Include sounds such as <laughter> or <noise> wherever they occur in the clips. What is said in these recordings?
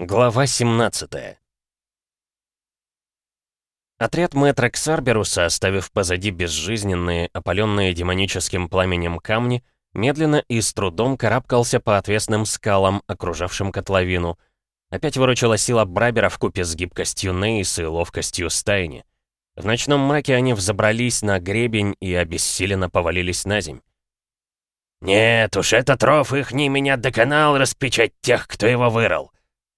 Глава 17 Отряд мэтра Ксарберуса, оставив позади безжизненные, опаленные демоническим пламенем камни, медленно и с трудом карабкался по отвесным скалам, окружавшим котловину. Опять выручила сила Брабера в купе с гибкостью Нейс и ловкостью Стайни. В ночном мраке они взобрались на гребень и обессиленно повалились на земь. «Нет уж, этот ров их не меня доконал распечать тех, кто его вырыл!»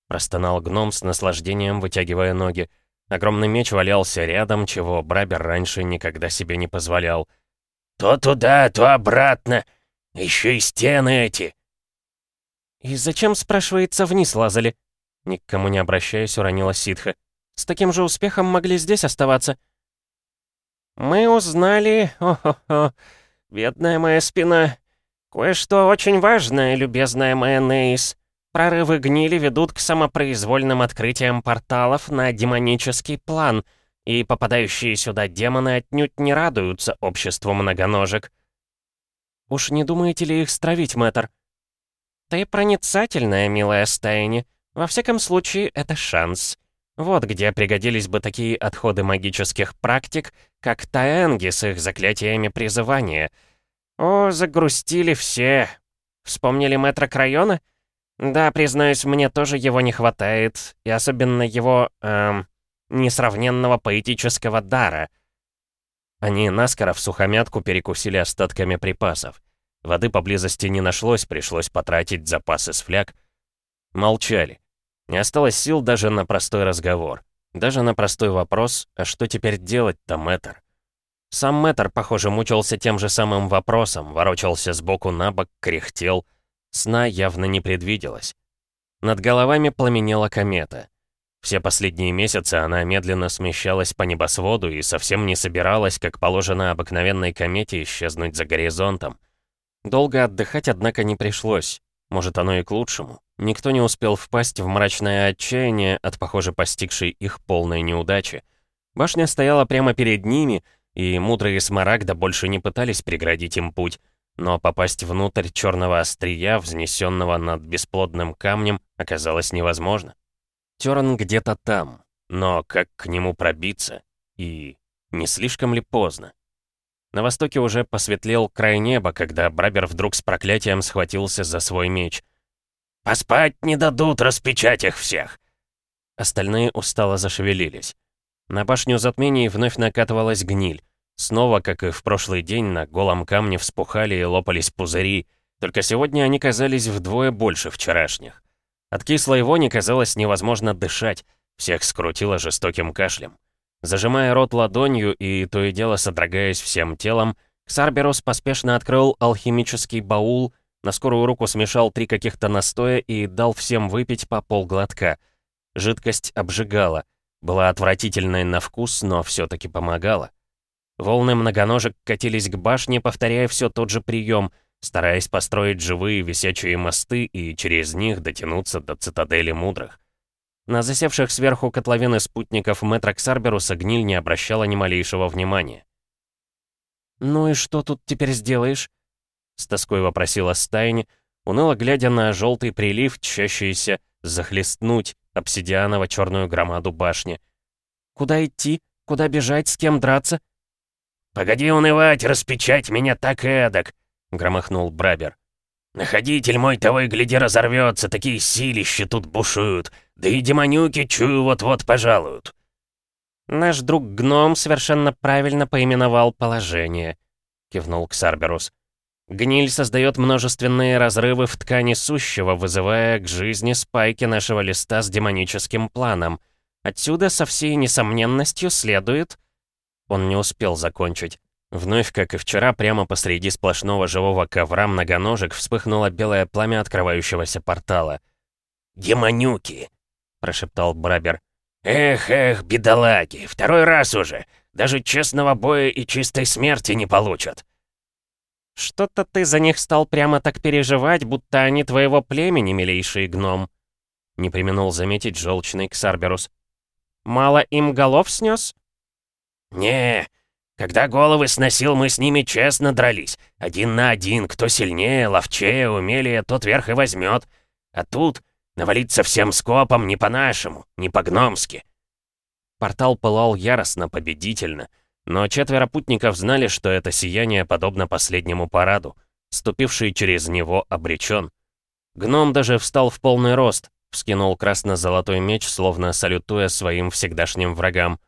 Простонал гном с наслаждением, вытягивая ноги. Огромный меч валялся рядом, чего Брабер раньше никогда себе не позволял. «То туда, то обратно. Еще и стены эти». «И зачем, спрашивается, вниз лазали?» Ни к кому не обращаясь, уронила ситха. «С таким же успехом могли здесь оставаться». «Мы узнали... О-хо-хо... Бедная моя спина. Кое-что очень важное, любезная моя Нейс. Прорывы гнили ведут к самопроизвольным открытиям порталов на демонический план, и попадающие сюда демоны отнюдь не радуются обществу многоножек. «Уж не думаете ли их стравить, мэтр?» «Ты проницательная, милая Стайни. Во всяком случае, это шанс. Вот где пригодились бы такие отходы магических практик, как Таэнги с их заклятиями призывания. О, загрустили все. Вспомнили мэтра Крайона?» Да, признаюсь, мне тоже его не хватает, и особенно его, эм, несравненного поэтического дара. Они наскоро в сухомятку перекусили остатками припасов. Воды поблизости не нашлось, пришлось потратить запасы с фляг. Молчали. Не осталось сил даже на простой разговор. Даже на простой вопрос, а что теперь делать-то, мэтр? Сам мэтр, похоже, мучился тем же самым вопросом, ворочался сбоку на бок, кряхтел — Сна явно не предвиделось. Над головами пламенела комета. Все последние месяцы она медленно смещалась по небосводу и совсем не собиралась, как положено обыкновенной комете, исчезнуть за горизонтом. Долго отдыхать, однако, не пришлось. Может, оно и к лучшему. Никто не успел впасть в мрачное отчаяние от, похоже, постигшей их полной неудачи. Башня стояла прямо перед ними, и мудрые смарагда больше не пытались преградить им путь, но попасть внутрь черного острия, взнесенного над бесплодным камнем, оказалось невозможно. Терн где-то там, но как к нему пробиться? И не слишком ли поздно? На востоке уже посветлел край неба, когда Брабер вдруг с проклятием схватился за свой меч. «Поспать не дадут, распечать их всех!» Остальные устало зашевелились. На башню затмений вновь накатывалась гниль. Снова, как и в прошлый день, на голом камне вспухали и лопались пузыри, только сегодня они казались вдвое больше вчерашних. От кислой вони казалось невозможно дышать, всех скрутило жестоким кашлем. Зажимая рот ладонью и то и дело содрогаясь всем телом, Ксарберус поспешно открыл алхимический баул, на скорую руку смешал три каких-то настоя и дал всем выпить по полглотка. Жидкость обжигала, была отвратительной на вкус, но все-таки помогала. Волны многоножек катились к башне, повторяя все тот же прием, стараясь построить живые висячие мосты и через них дотянуться до цитадели мудрых. На засевших сверху котловины спутников Мэтра Ксарберуса гниль не обращала ни малейшего внимания. «Ну и что тут теперь сделаешь?» С тоской вопросила Стайни, уныло глядя на желтый прилив, чащийся захлестнуть обсидианово-черную громаду башни. «Куда идти? Куда бежать? С кем драться?» «Погоди унывать, распечать меня так и эдак!» — громыхнул Брабер. «Находитель мой того и гляди разорвется, такие силища тут бушуют, да и демонюки, чую, вот-вот пожалуют». «Наш друг-гном совершенно правильно поименовал положение», — кивнул Ксарберус. «Гниль создает множественные разрывы в ткани сущего, вызывая к жизни спайки нашего листа с демоническим планом. Отсюда со всей несомненностью следует...» Он не успел закончить. Вновь, как и вчера, прямо посреди сплошного живого ковра многоножек вспыхнуло белое пламя открывающегося портала. «Демонюки!» — прошептал Брабер. «Эх, эх, бедолаги, второй раз уже! Даже честного боя и чистой смерти не получат!» «Что-то ты за них стал прямо так переживать, будто они твоего племени, милейший гном!» Не применул заметить желчный Ксарберус. «Мало им голов снес?» «Не, когда головы сносил, мы с ними честно дрались. Один на один, кто сильнее, ловчее, умелее, тот верх и возьмет. А тут Навалиться всем скопом не по-нашему, не по-гномски!» Портал пылал яростно, победительно, но четверо путников знали, что это сияние подобно последнему параду. Ступивший через него обречен. Гном даже встал в полный рост, вскинул красно-золотой меч, словно салютуя своим всегдашним врагам.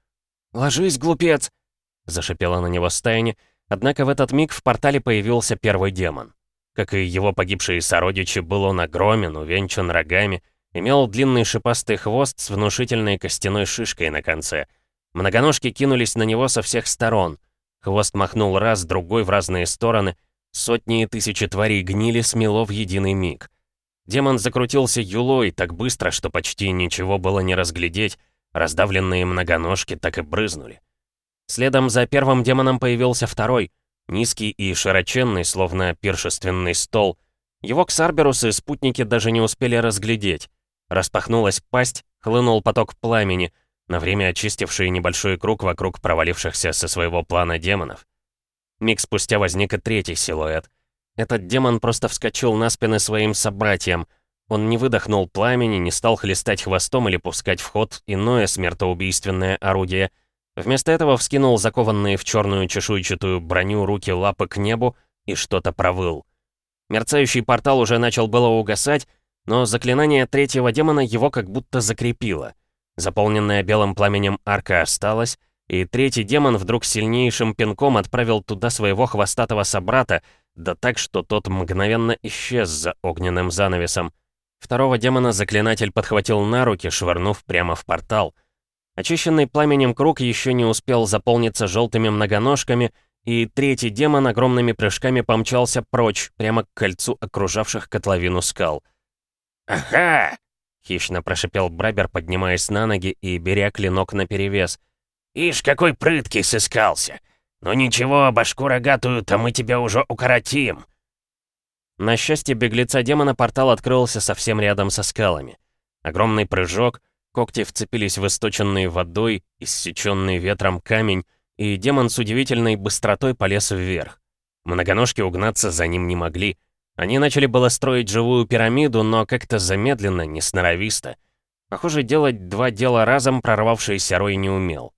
«Ложись, глупец!» — зашипела на него стайни, однако в этот миг в портале появился первый демон. Как и его погибшие сородичи, был он огромен, увенчан рогами, имел длинный шипастый хвост с внушительной костяной шишкой на конце. Многоножки кинулись на него со всех сторон. Хвост махнул раз, другой в разные стороны. Сотни и тысячи тварей гнили смело в единый миг. Демон закрутился юлой так быстро, что почти ничего было не разглядеть, раздавленные многоножки так и брызнули. Следом за первым демоном появился второй, низкий и широченный, словно пиршественный стол. Его Ксарберус и спутники даже не успели разглядеть. Распахнулась пасть, хлынул поток пламени, на время очистивший небольшой круг вокруг провалившихся со своего плана демонов. Миг спустя возник и третий силуэт. Этот демон просто вскочил на спины своим собратьям. Он не выдохнул пламени, не стал хлестать хвостом или пускать в ход иное смертоубийственное орудие. Вместо этого вскинул закованные в черную чешуйчатую броню руки лапы к небу и что-то провыл. Мерцающий портал уже начал было угасать, но заклинание третьего демона его как будто закрепило. Заполненная белым пламенем арка осталась, и третий демон вдруг сильнейшим пинком отправил туда своего хвостатого собрата, да так, что тот мгновенно исчез за огненным занавесом. Второго демона заклинатель подхватил на руки, швырнув прямо в портал. Очищенный пламенем круг еще не успел заполниться желтыми многоножками, и третий демон огромными прыжками помчался прочь, прямо к кольцу окружавших котловину скал. «Ага!» — хищно прошипел Брабер, поднимаясь на ноги и беря клинок наперевес. «Ишь, какой прыткий сыскался! «Ну ничего, башку рогатую-то мы тебя уже укоротим!» На счастье беглеца демона портал открылся совсем рядом со скалами. Огромный прыжок, когти вцепились в источенный водой, иссеченный ветром камень, и демон с удивительной быстротой полез вверх. Многоножки угнаться за ним не могли. Они начали было строить живую пирамиду, но как-то замедленно, несноровисто. Похоже, делать два дела разом прорвавшийся Рой не умел.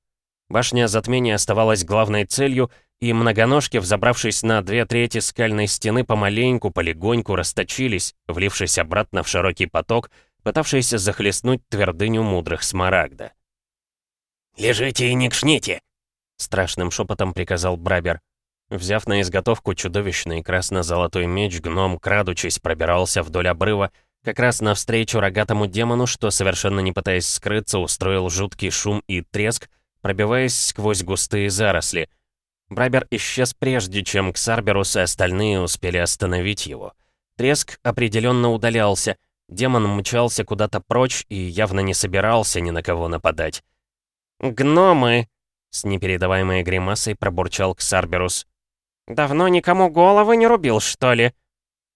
Башня затмения оставалась главной целью, и многоножки, взобравшись на две трети скальной стены, помаленьку, полегоньку расточились, влившись обратно в широкий поток, пытавшийся захлестнуть твердыню мудрых смарагда. «Лежите и не кшните!» — страшным шепотом приказал Брабер. Взяв на изготовку чудовищный красно-золотой меч, гном, крадучись, пробирался вдоль обрыва, как раз навстречу рогатому демону, что, совершенно не пытаясь скрыться, устроил жуткий шум и треск, пробиваясь сквозь густые заросли. Брайбер исчез прежде, чем Ксарберус и остальные успели остановить его. Треск определенно удалялся, демон мчался куда-то прочь и явно не собирался ни на кого нападать. «Гномы!» — с непередаваемой гримасой пробурчал Ксарберус. «Давно никому головы не рубил, что ли?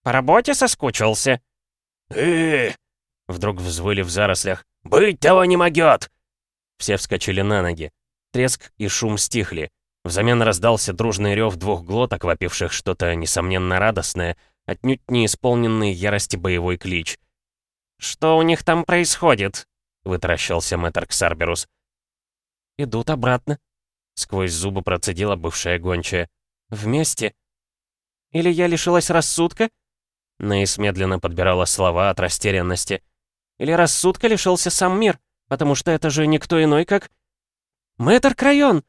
По работе соскучился?» э Вдруг взвыли в зарослях. «Быть того не могет! Все вскочили на ноги. Треск и шум стихли. Взамен раздался дружный рев двух глоток, вопивших что-то, несомненно, радостное, отнюдь не исполненный ярости боевой клич. «Что у них там происходит?» — вытаращился мэтр Ксарберус. «Идут обратно», — сквозь зубы процедила бывшая гончая. «Вместе?» «Или я лишилась рассудка?» Нейс медленно подбирала слова от растерянности. «Или рассудка лишился сам мир?» Потому что это же никто иной, как... «Мэтр Крайон!»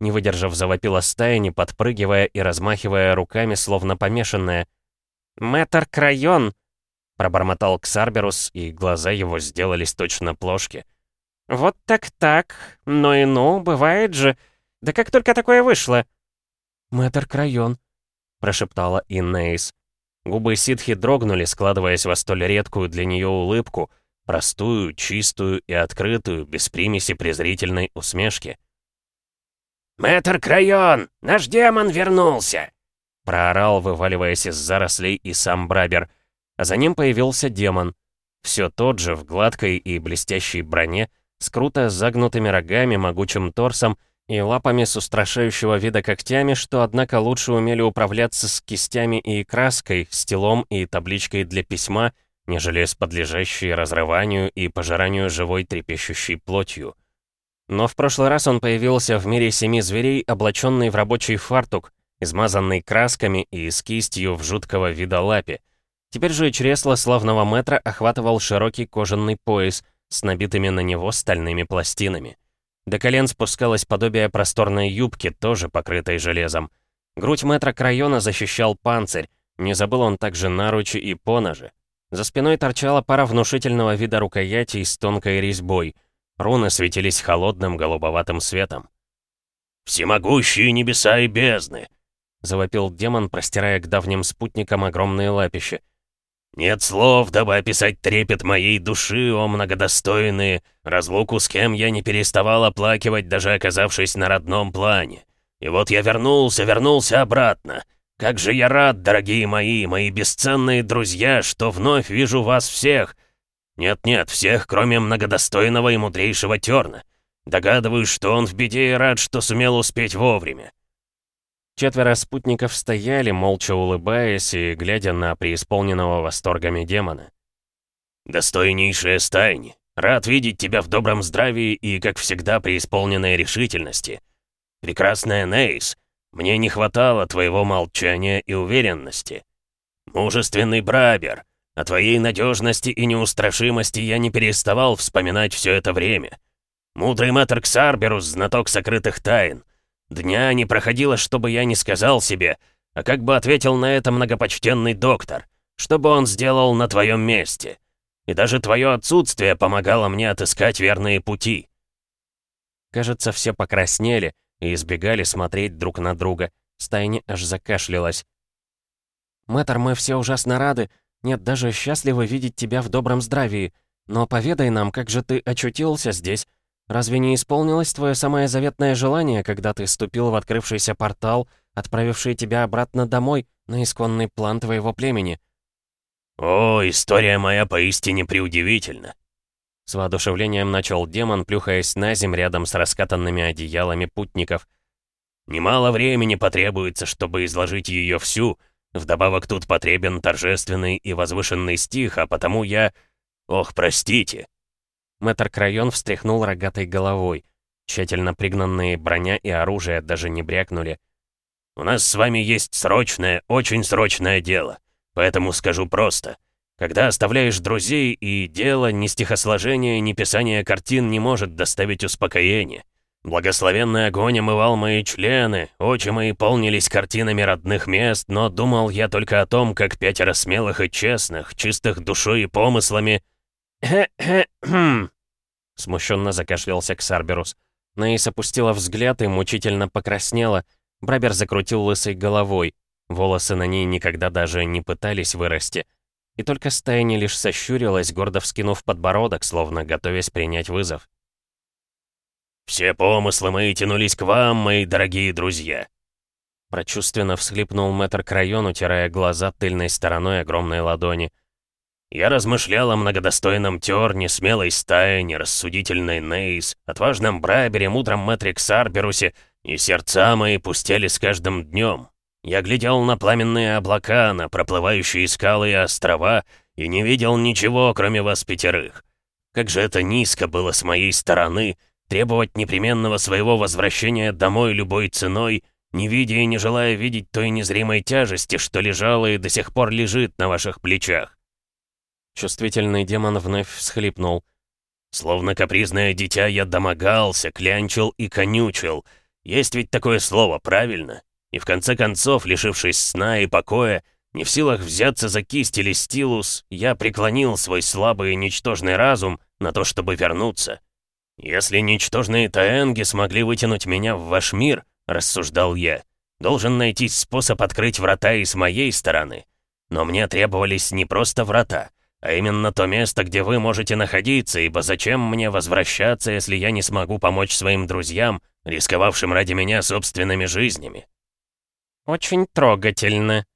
Не выдержав, завопила стая, не подпрыгивая и размахивая руками, словно помешанная. «Мэтр Крайон!» Пробормотал Ксарберус, и глаза его сделались точно плошки. «Вот так-так, ну и ну, бывает же. Да как только такое вышло?» «Мэтр Крайон», — прошептала Иннейс. Губы ситхи дрогнули, складываясь во столь редкую для нее улыбку, Простую, чистую и открытую, без примеси презрительной усмешки. «Мэтр Крайон! Наш демон вернулся!» Проорал, вываливаясь из зарослей, и сам Брабер. А за ним появился демон. Все тот же, в гладкой и блестящей броне, с круто загнутыми рогами, могучим торсом и лапами с устрашающего вида когтями, что, однако, лучше умели управляться с кистями и краской, стилом и табличкой для письма — нежели с подлежащей разрыванию и пожиранию живой трепещущей плотью. Но в прошлый раз он появился в мире семи зверей, облаченный в рабочий фартук, измазанный красками и с кистью в жуткого вида лапе. Теперь же чресло славного метра охватывал широкий кожаный пояс с набитыми на него стальными пластинами. До колен спускалось подобие просторной юбки, тоже покрытой железом. Грудь метра Крайона защищал панцирь, не забыл он также наручи и поножи. За спиной торчала пара внушительного вида рукоятей с тонкой резьбой. Руны светились холодным голубоватым светом. «Всемогущие небеса и бездны!» — завопил демон, простирая к давним спутникам огромные лапища. «Нет слов, дабы описать трепет моей души, о многодостойные, разлуку с кем я не переставал оплакивать, даже оказавшись на родном плане. И вот я вернулся, вернулся обратно. Как же я рад, дорогие мои, мои бесценные друзья, что вновь вижу вас всех. Нет-нет, всех, кроме многодостойного и мудрейшего Терна. Догадываюсь, что он в беде и рад, что сумел успеть вовремя. Четверо спутников стояли, молча улыбаясь и глядя на преисполненного восторгами демона. «Достойнейшая стайни, рад видеть тебя в добром здравии и, как всегда, преисполненной решительности. Прекрасная Нейс, мне не хватало твоего молчания и уверенности. Мужественный Брабер, о твоей надежности и неустрашимости я не переставал вспоминать все это время. Мудрый мэтр Ксарберус, знаток сокрытых тайн. Дня не проходило, чтобы я не сказал себе, а как бы ответил на это многопочтенный доктор, что бы он сделал на твоем месте. И даже твое отсутствие помогало мне отыскать верные пути. Кажется, все покраснели, и избегали смотреть друг на друга. Стайни аж закашлялась. «Мэтр, мы все ужасно рады. Нет, даже счастливы видеть тебя в добром здравии. Но поведай нам, как же ты очутился здесь? Разве не исполнилось твое самое заветное желание, когда ты ступил в открывшийся портал, отправивший тебя обратно домой, на исконный план твоего племени?» «О, история моя поистине преудивительна. С воодушевлением начал демон, плюхаясь на земь рядом с раскатанными одеялами путников. «Немало времени потребуется, чтобы изложить ее всю. Вдобавок тут потребен торжественный и возвышенный стих, а потому я... Ох, простите!» Мэтр Крайон встряхнул рогатой головой. Тщательно пригнанные броня и оружие даже не брякнули. «У нас с вами есть срочное, очень срочное дело. Поэтому скажу просто — когда оставляешь друзей, и дело, ни стихосложение, ни писание картин не может доставить успокоения. Благословенный огонь омывал мои члены, очи мои полнились картинами родных мест, но думал я только о том, как пятеро смелых и честных, чистых душой и помыслами... <clears throat> Смущенно закашлялся Ксарберус. Наис опустила взгляд и мучительно покраснела. Брабер закрутил лысой головой. Волосы на ней никогда даже не пытались вырасти. И только стая лишь сощурилась, гордо вскинув подбородок, словно готовясь принять вызов. «Все помыслы мои тянулись к вам, мои дорогие друзья!» Прочувственно всхлипнул мэтр Крайон, утирая глаза тыльной стороной огромной ладони. «Я размышлял о многодостойном Терне, смелой стае, нерассудительной Нейс, отважном Брайбере, мудром мэтре Ксарберусе, и сердца мои пустели с каждым днем. Я глядел на пламенные облака, на проплывающие скалы и острова, и не видел ничего, кроме вас пятерых. Как же это низко было с моей стороны, требовать непременного своего возвращения домой любой ценой, не видя и не желая видеть той незримой тяжести, что лежала и до сих пор лежит на ваших плечах. Чувствительный демон вновь всхлипнул. Словно капризное дитя я домогался, клянчил и конючил. Есть ведь такое слово, правильно? И в конце концов, лишившись сна и покоя, не в силах взяться за кисть или стилус, я преклонил свой слабый и ничтожный разум на то, чтобы вернуться. «Если ничтожные таэнги смогли вытянуть меня в ваш мир», — рассуждал я, «должен найти способ открыть врата и с моей стороны. Но мне требовались не просто врата, а именно то место, где вы можете находиться, ибо зачем мне возвращаться, если я не смогу помочь своим друзьям, рисковавшим ради меня собственными жизнями?» «Очень трогательно».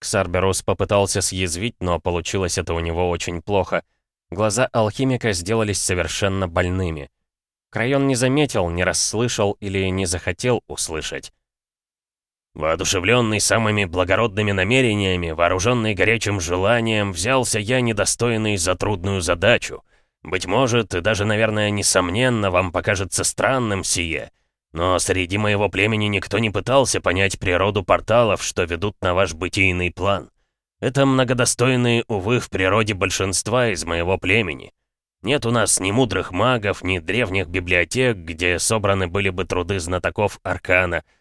Ксарберус попытался съязвить, но получилось это у него очень плохо. Глаза алхимика сделались совершенно больными. Крайон не заметил, не расслышал или не захотел услышать. Воодушевленный самыми благородными намерениями, вооруженный горячим желанием, взялся я недостойный за трудную задачу. Быть может, и даже, наверное, несомненно, вам покажется странным сие. Но среди моего племени никто не пытался понять природу порталов, что ведут на ваш бытийный план. Это многодостойные, увы, в природе большинства из моего племени. Нет у нас ни мудрых магов, ни древних библиотек, где собраны были бы труды знатоков Аркана —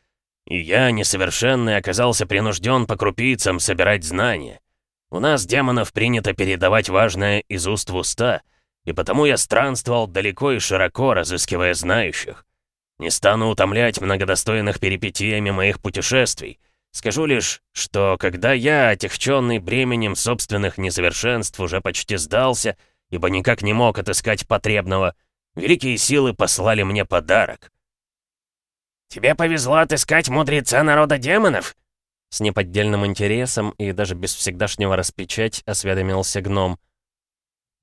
и я, несовершенный, оказался принужден по крупицам собирать знания. У нас, демонов, принято передавать важное из уст в уста, и потому я странствовал далеко и широко, разыскивая знающих. Не стану утомлять многодостойных перипетиями моих путешествий. Скажу лишь, что когда я, отягченный бременем собственных несовершенств, уже почти сдался, ибо никак не мог отыскать потребного, великие силы послали мне подарок. «Тебе повезло отыскать мудреца народа демонов?» С неподдельным интересом и даже без всегдашнего распечать осведомился гном.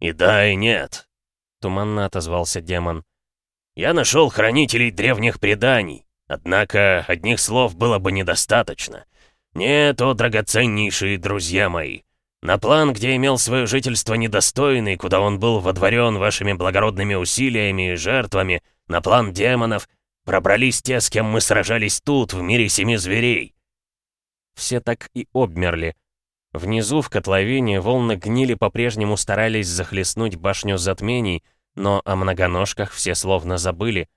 «И да, и нет», — туманно отозвался демон. «Я нашел хранителей древних преданий, однако одних слов было бы недостаточно. Нет, о драгоценнейшие друзья мои, на план, где имел свое жительство недостойный, куда он был водворен вашими благородными усилиями и жертвами, на план демонов — Пробрались те, с кем мы сражались тут, в мире семи зверей!» Все так и обмерли. Внизу, в котловине, волны гнили по-прежнему старались захлестнуть башню затмений, но о многоножках все словно забыли.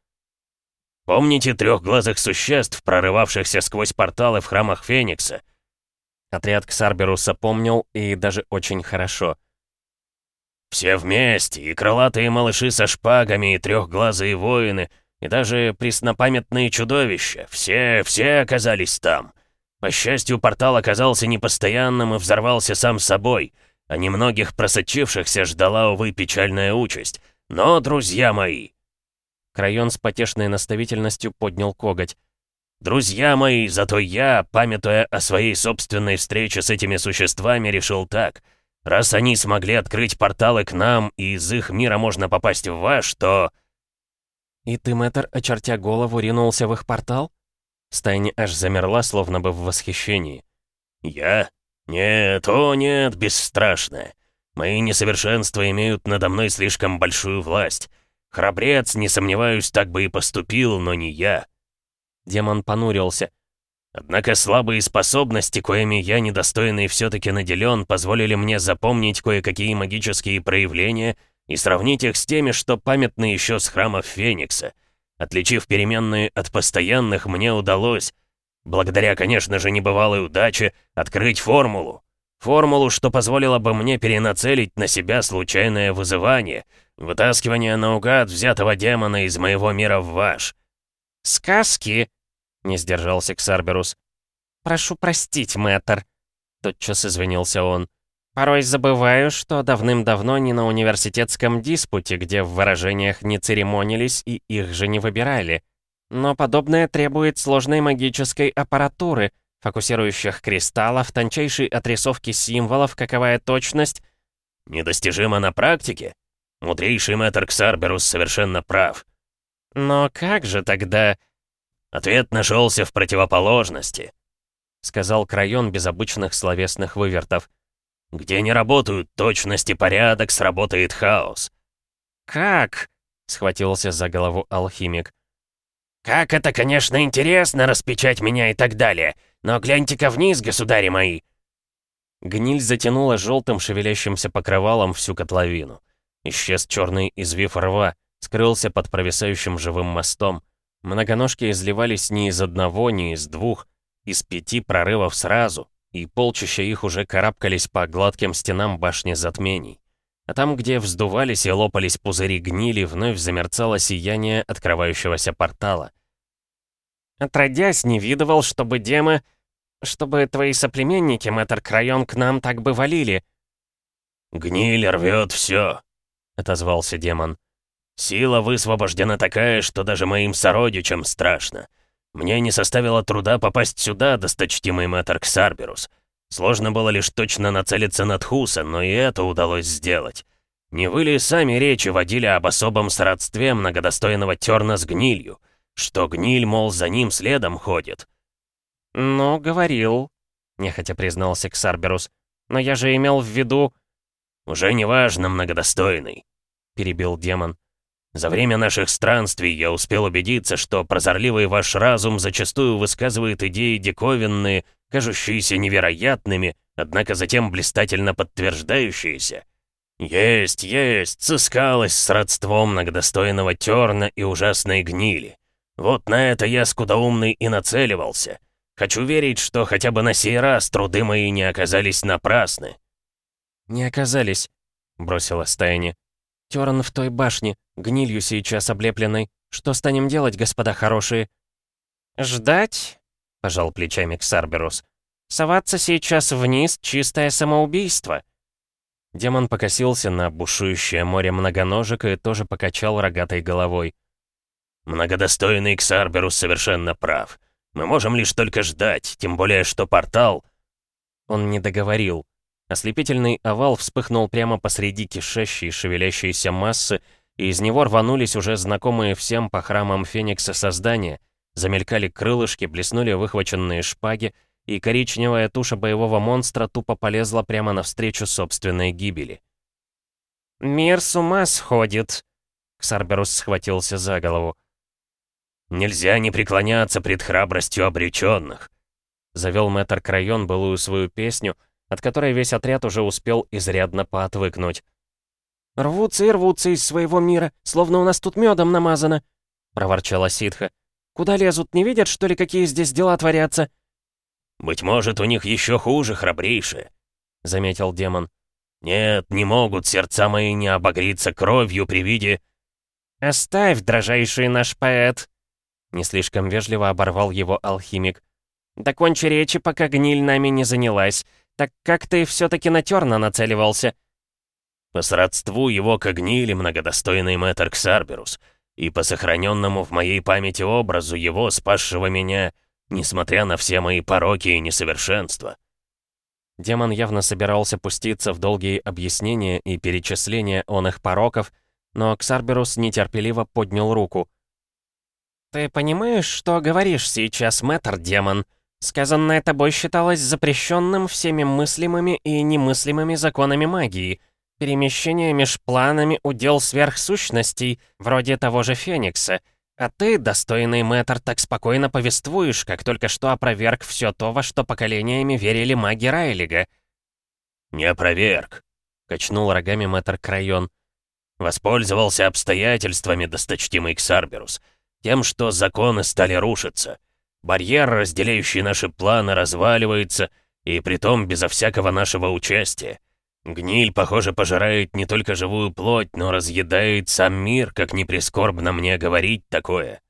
«Помните трехглазых существ, прорывавшихся сквозь порталы в храмах Феникса?» Отряд Ксарберуса помнил, и даже очень хорошо. «Все вместе, и крылатые малыши со шпагами, и трехглазые воины — и даже преснопамятные чудовища, все, все оказались там. По счастью, портал оказался непостоянным и взорвался сам собой, а немногих просочившихся ждала, увы, печальная участь. Но, друзья мои...» Крайон с потешной наставительностью поднял коготь. «Друзья мои, зато я, памятуя о своей собственной встрече с этими существами, решил так. Раз они смогли открыть порталы к нам, и из их мира можно попасть в ваш, то...» «И ты, мэтр, очертя голову, ринулся в их портал?» Стайни аж замерла, словно бы в восхищении. «Я? Нет, о нет, бесстрашная. Мои несовершенства имеют надо мной слишком большую власть. Храбрец, не сомневаюсь, так бы и поступил, но не я». Демон понурился. Однако слабые способности, коими я недостойный все-таки наделен, позволили мне запомнить кое-какие магические проявления и сравнить их с теми, что памятны еще с храмов Феникса. Отличив переменные от постоянных, мне удалось, благодаря, конечно же, небывалой удаче, открыть формулу. Формулу, что позволило бы мне перенацелить на себя случайное вызывание, вытаскивание наугад взятого демона из моего мира в ваш. «Сказки!» — не сдержался Ксарберус. «Прошу простить, мэтр», — тотчас извинился он. Порой забываю, что давным-давно не на университетском диспуте, где в выражениях не церемонились и их же не выбирали. Но подобное требует сложной магической аппаратуры, фокусирующих кристаллов, тончайшей отрисовки символов, каковая точность... Недостижима на практике? Мудрейший мэтр Ксарберус совершенно прав. Но как же тогда... Ответ нашелся в противоположности, сказал Крайон без обычных словесных вывертов. Где не работают точность и порядок, сработает хаос. «Как?» — схватился за голову алхимик. «Как это, конечно, интересно, распечать меня и так далее. Но гляньте-ка вниз, государи мои!» Гниль затянула желтым шевелящимся покрывалом всю котловину. Исчез черный извив рва, скрылся под провисающим живым мостом. Многоножки изливались не из одного, не из двух, из пяти прорывов сразу, и полчища их уже карабкались по гладким стенам башни затмений. А там, где вздувались и лопались пузыри гнили, вновь замерцало сияние открывающегося портала. «Отродясь, не видывал, чтобы демы... Чтобы твои соплеменники, мэтр Крайон, к нам так бы валили». «Гниль рвет все», — отозвался демон. «Сила высвобождена такая, что даже моим сородичам страшно. Мне не составило труда попасть сюда, досточтимый мэтр Ксарберус. Сложно было лишь точно нацелиться на Тхуса, но и это удалось сделать. Не вы ли сами речи водили об особом сродстве многодостойного терна с гнилью? Что гниль, мол, за ним следом ходит? «Ну, говорил», — нехотя признался Ксарберус. «Но я же имел в виду...» «Уже неважно, многодостойный», — перебил демон. «За время наших странствий я успел убедиться, что прозорливый ваш разум зачастую высказывает идеи диковинные, кажущиеся невероятными, однако затем блистательно подтверждающиеся. Есть, есть, сыскалось с родством многодостойного терна и ужасной гнили. Вот на это я скудоумный и нацеливался. Хочу верить, что хотя бы на сей раз труды мои не оказались напрасны». «Не оказались», — бросила Стайни. «Терн в той башне, гнилью сейчас облепленной. Что станем делать, господа хорошие?» «Ждать?» — пожал плечами Ксарберус. «Соваться сейчас вниз — чистое самоубийство». Демон покосился на бушующее море многоножек и тоже покачал рогатой головой. «Многодостойный Ксарберус совершенно прав. Мы можем лишь только ждать, тем более что портал...» Он не договорил. Ослепительный овал вспыхнул прямо посреди кишащей шевелящейся массы, и из него рванулись уже знакомые всем по храмам Феникса создания. Замелькали крылышки, блеснули выхваченные шпаги, и коричневая туша боевого монстра тупо полезла прямо навстречу собственной гибели. «Мир с ума сходит!» Ксарберус схватился за голову. «Нельзя не преклоняться пред храбростью обреченных», завел мэтр Крайон былую свою песню, от которой весь отряд уже успел изрядно поотвыкнуть. «Рвутся и рвутся из своего мира, словно у нас тут медом намазано», — проворчала ситха. «Куда лезут, не видят, что ли, какие здесь дела творятся?» «Быть может, у них еще хуже, храбрейшие», — заметил демон. «Нет, не могут сердца мои не обогреться кровью при виде...» «Оставь, дрожайший наш поэт!» Не слишком вежливо оборвал его алхимик. «Докончи речи, пока гниль нами не занялась. Так как ты все-таки на терна нацеливался?» «По сродству его к гнили многодостойный мэтр Ксарберус, и по сохраненному в моей памяти образу его, спасшего меня, несмотря на все мои пороки и несовершенства». Демон явно собирался пуститься в долгие объяснения и перечисления он их пороков, но Ксарберус нетерпеливо поднял руку. «Ты понимаешь, что говоришь сейчас, мэтр-демон? Сказанное тобой считалось запрещенным всеми мыслимыми и немыслимыми законами магии. Перемещение меж планами удел сверхсущностей, вроде того же Феникса. А ты, достойный мэтр, так спокойно повествуешь, как только что опроверг все то, во что поколениями верили маги Райлига». «Не опроверг», — качнул рогами мэтр Крайон. «Воспользовался обстоятельствами, досточтимый Ксарберус». Тем, что законы стали рушиться. Барьер, разделяющий наши планы, разваливается, и притом безо всякого нашего участия. Гниль, похоже, пожирает не только живую плоть, но разъедает сам мир, как не прискорбно мне говорить такое.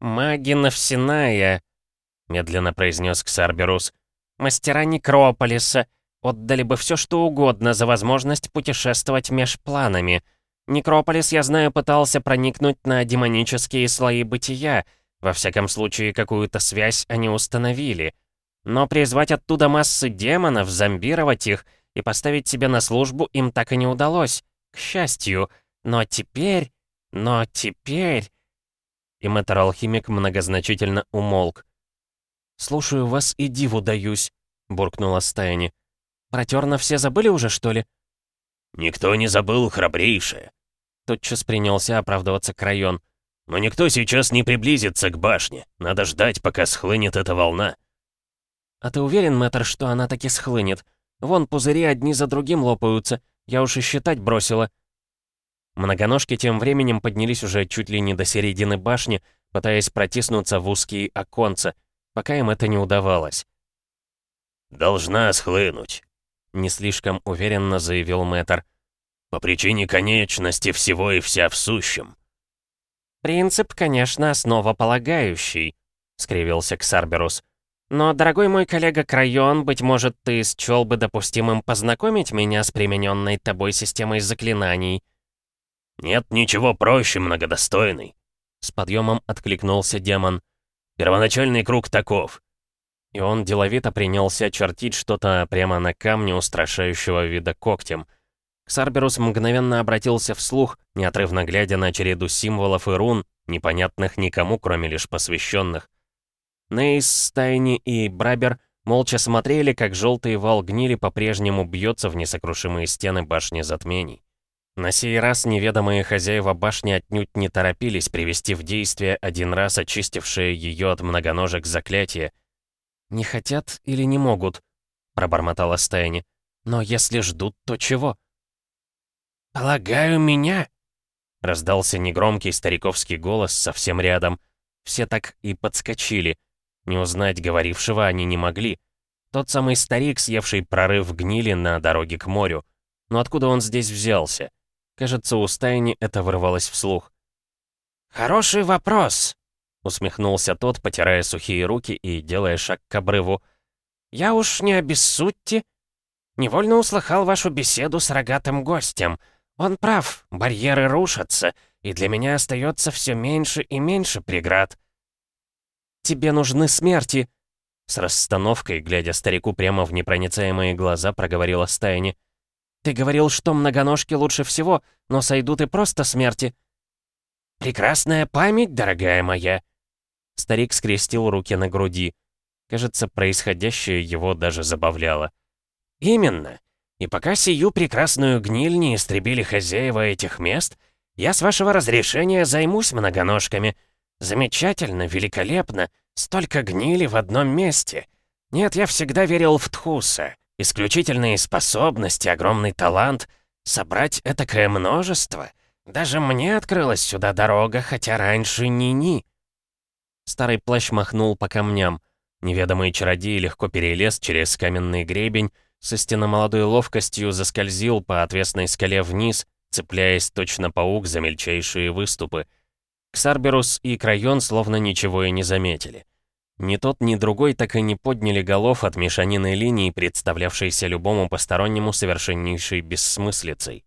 «Магина Всеная», — медленно произнес Ксарберус, — «мастера Некрополиса отдали бы все что угодно за возможность путешествовать меж планами». Некрополис, я знаю, пытался проникнуть на демонические слои бытия. Во всяком случае, какую-то связь они установили. Но призвать оттуда массы демонов, зомбировать их и поставить себе на службу им так и не удалось. К счастью. Но теперь... Но теперь... И мэтр-алхимик многозначительно умолк. «Слушаю вас и диву даюсь», — буркнула Стайни. «Про Терна все забыли уже, что ли?» «Никто не забыл храбрейшее», — тотчас принялся оправдываться Крайон. «Но никто сейчас не приблизится к башне. Надо ждать, пока схлынет эта волна». «А ты уверен, мэтр, что она таки схлынет? Вон пузыри одни за другим лопаются. Я уж и считать бросила». Многоножки тем временем поднялись уже чуть ли не до середины башни, пытаясь протиснуться в узкие оконца, пока им это не удавалось. «Должна схлынуть», не слишком уверенно заявил мэтр. «По причине конечности всего и вся в сущем». «Принцип, конечно, основополагающий», — скривился Ксарберус. «Но, дорогой мой коллега Крайон, быть может, ты счел бы допустимым познакомить меня с примененной тобой системой заклинаний?» «Нет ничего проще, многодостойный», — с подъемом откликнулся демон. «Первоначальный круг таков. И он деловито принялся чертить что-то прямо на камне устрашающего вида когтем. Ксарберус мгновенно обратился вслух, неотрывно глядя на череду символов и рун, непонятных никому, кроме лишь посвященных. Нейс, Стайни и Брабер молча смотрели, как желтый вал гнили по-прежнему бьется в несокрушимые стены башни затмений. На сей раз неведомые хозяева башни отнюдь не торопились привести в действие один раз очистившее ее от многоножек заклятие. «Не хотят или не могут?» — пробормотала Стайни. «Но если ждут, то чего?» «Полагаю, меня?» — раздался негромкий стариковский голос совсем рядом. Все так и подскочили. Не узнать говорившего они не могли. Тот самый старик, съевший прорыв гнили на дороге к морю. Но откуда он здесь взялся? Кажется, у стайни это вырвалось вслух. «Хороший вопрос», — усмехнулся тот, потирая сухие руки и делая шаг к обрыву. «Я уж не обессудьте. Невольно услыхал вашу беседу с рогатым гостем. Он прав, барьеры рушатся, и для меня остается все меньше и меньше преград». «Тебе нужны смерти», — с расстановкой, глядя старику прямо в непроницаемые глаза, проговорила Стайни. Ты говорил, что многоножки лучше всего, но сойдут и просто смерти». «Прекрасная память, дорогая моя!» Старик скрестил руки на груди. Кажется, происходящее его даже забавляло. «Именно. И пока сию прекрасную гниль не истребили хозяева этих мест, я, с вашего разрешения, займусь многоножками. Замечательно, великолепно. Столько гнили в одном месте. Нет, я всегда верил в Тхуса. Исключительные способности, огромный талант. Собрать этакое множество. Даже мне открылась сюда дорога, хотя раньше ни-ни. Старый плащ махнул по камням. Неведомый чародей легко перелез через каменный гребень, с истинно ловкостью заскользил по отвесной скале вниз, цепляясь точно паук за мельчайшие выступы. Ксарберус и Крайон словно ничего и не заметили. Ни тот, ни другой так и не подняли голов от мешанины линий, представлявшейся любому постороннему совершеннейшей бессмыслицей.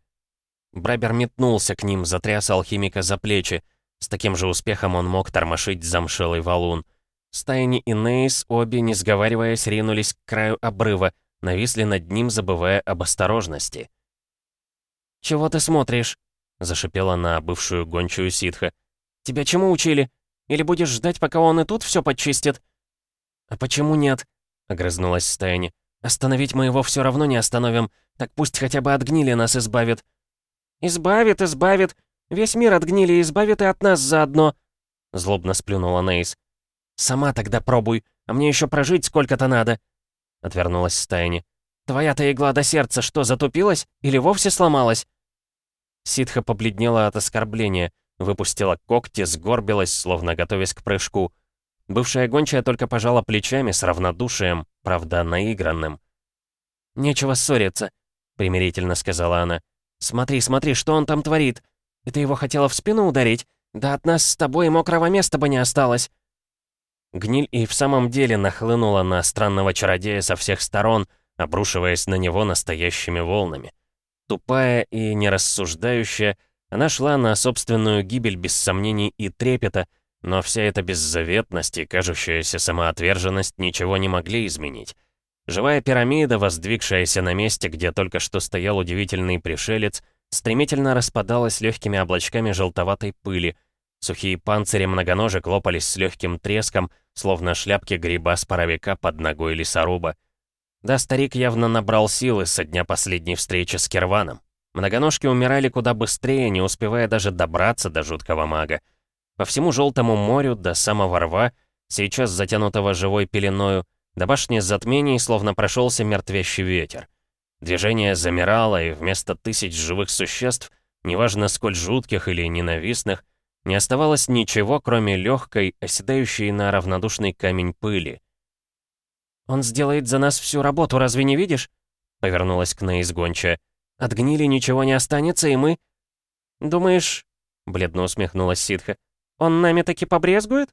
Брабер метнулся к ним, затряс алхимика за плечи. С таким же успехом он мог тормошить замшелый валун. Стайни и Нейс, обе, не сговариваясь, ринулись к краю обрыва, нависли над ним, забывая об осторожности. «Чего ты смотришь?» — зашипела на бывшую гончую ситха. «Тебя чему учили? Или будешь ждать, пока он и тут все подчистит?» «А почему нет?» — огрызнулась Стайни. «Остановить мы его все равно не остановим, так пусть хотя бы от гнили нас избавит». «Избавит, избавит. Весь мир от гнили избавит и от нас заодно», — злобно сплюнула Нейс. «Сама тогда пробуй, а мне еще прожить сколько-то надо», — отвернулась Стайни. «Твоя-то игла до сердца что, затупилась или вовсе сломалась?» Ситха побледнела от оскорбления — Выпустила когти, сгорбилась, словно готовясь к прыжку. Бывшая гончая только пожала плечами с равнодушием, правда, наигранным. «Нечего ссориться», — примирительно сказала она. «Смотри, смотри, что он там творит. И ты его хотела в спину ударить? Да от нас с тобой мокрого места бы не осталось». Гниль и в самом деле нахлынула на странного чародея со всех сторон, обрушиваясь на него настоящими волнами. Тупая и нерассуждающая, она шла на собственную гибель без сомнений и трепета, но вся эта беззаветность и кажущаяся самоотверженность ничего не могли изменить. Живая пирамида, воздвигшаяся на месте, где только что стоял удивительный пришелец, стремительно распадалась легкими облачками желтоватой пыли. Сухие панцири многоножек лопались с легким треском, словно шляпки гриба с паровика под ногой лесоруба. Да, старик явно набрал силы со дня последней встречи с Керваном. Многоножки умирали куда быстрее, не успевая даже добраться до жуткого мага. По всему Желтому морю до самого рва, сейчас затянутого живой пеленою, до башни затмений словно прошелся мертвящий ветер. Движение замирало, и вместо тысяч живых существ, неважно сколь жутких или ненавистных, не оставалось ничего, кроме легкой, оседающей на равнодушный камень пыли. «Он сделает за нас всю работу, разве не видишь?» — повернулась к Нейс. От гнили ничего не останется, и мы...» «Думаешь...» — бледно усмехнулась ситха. «Он нами таки побрезгует?»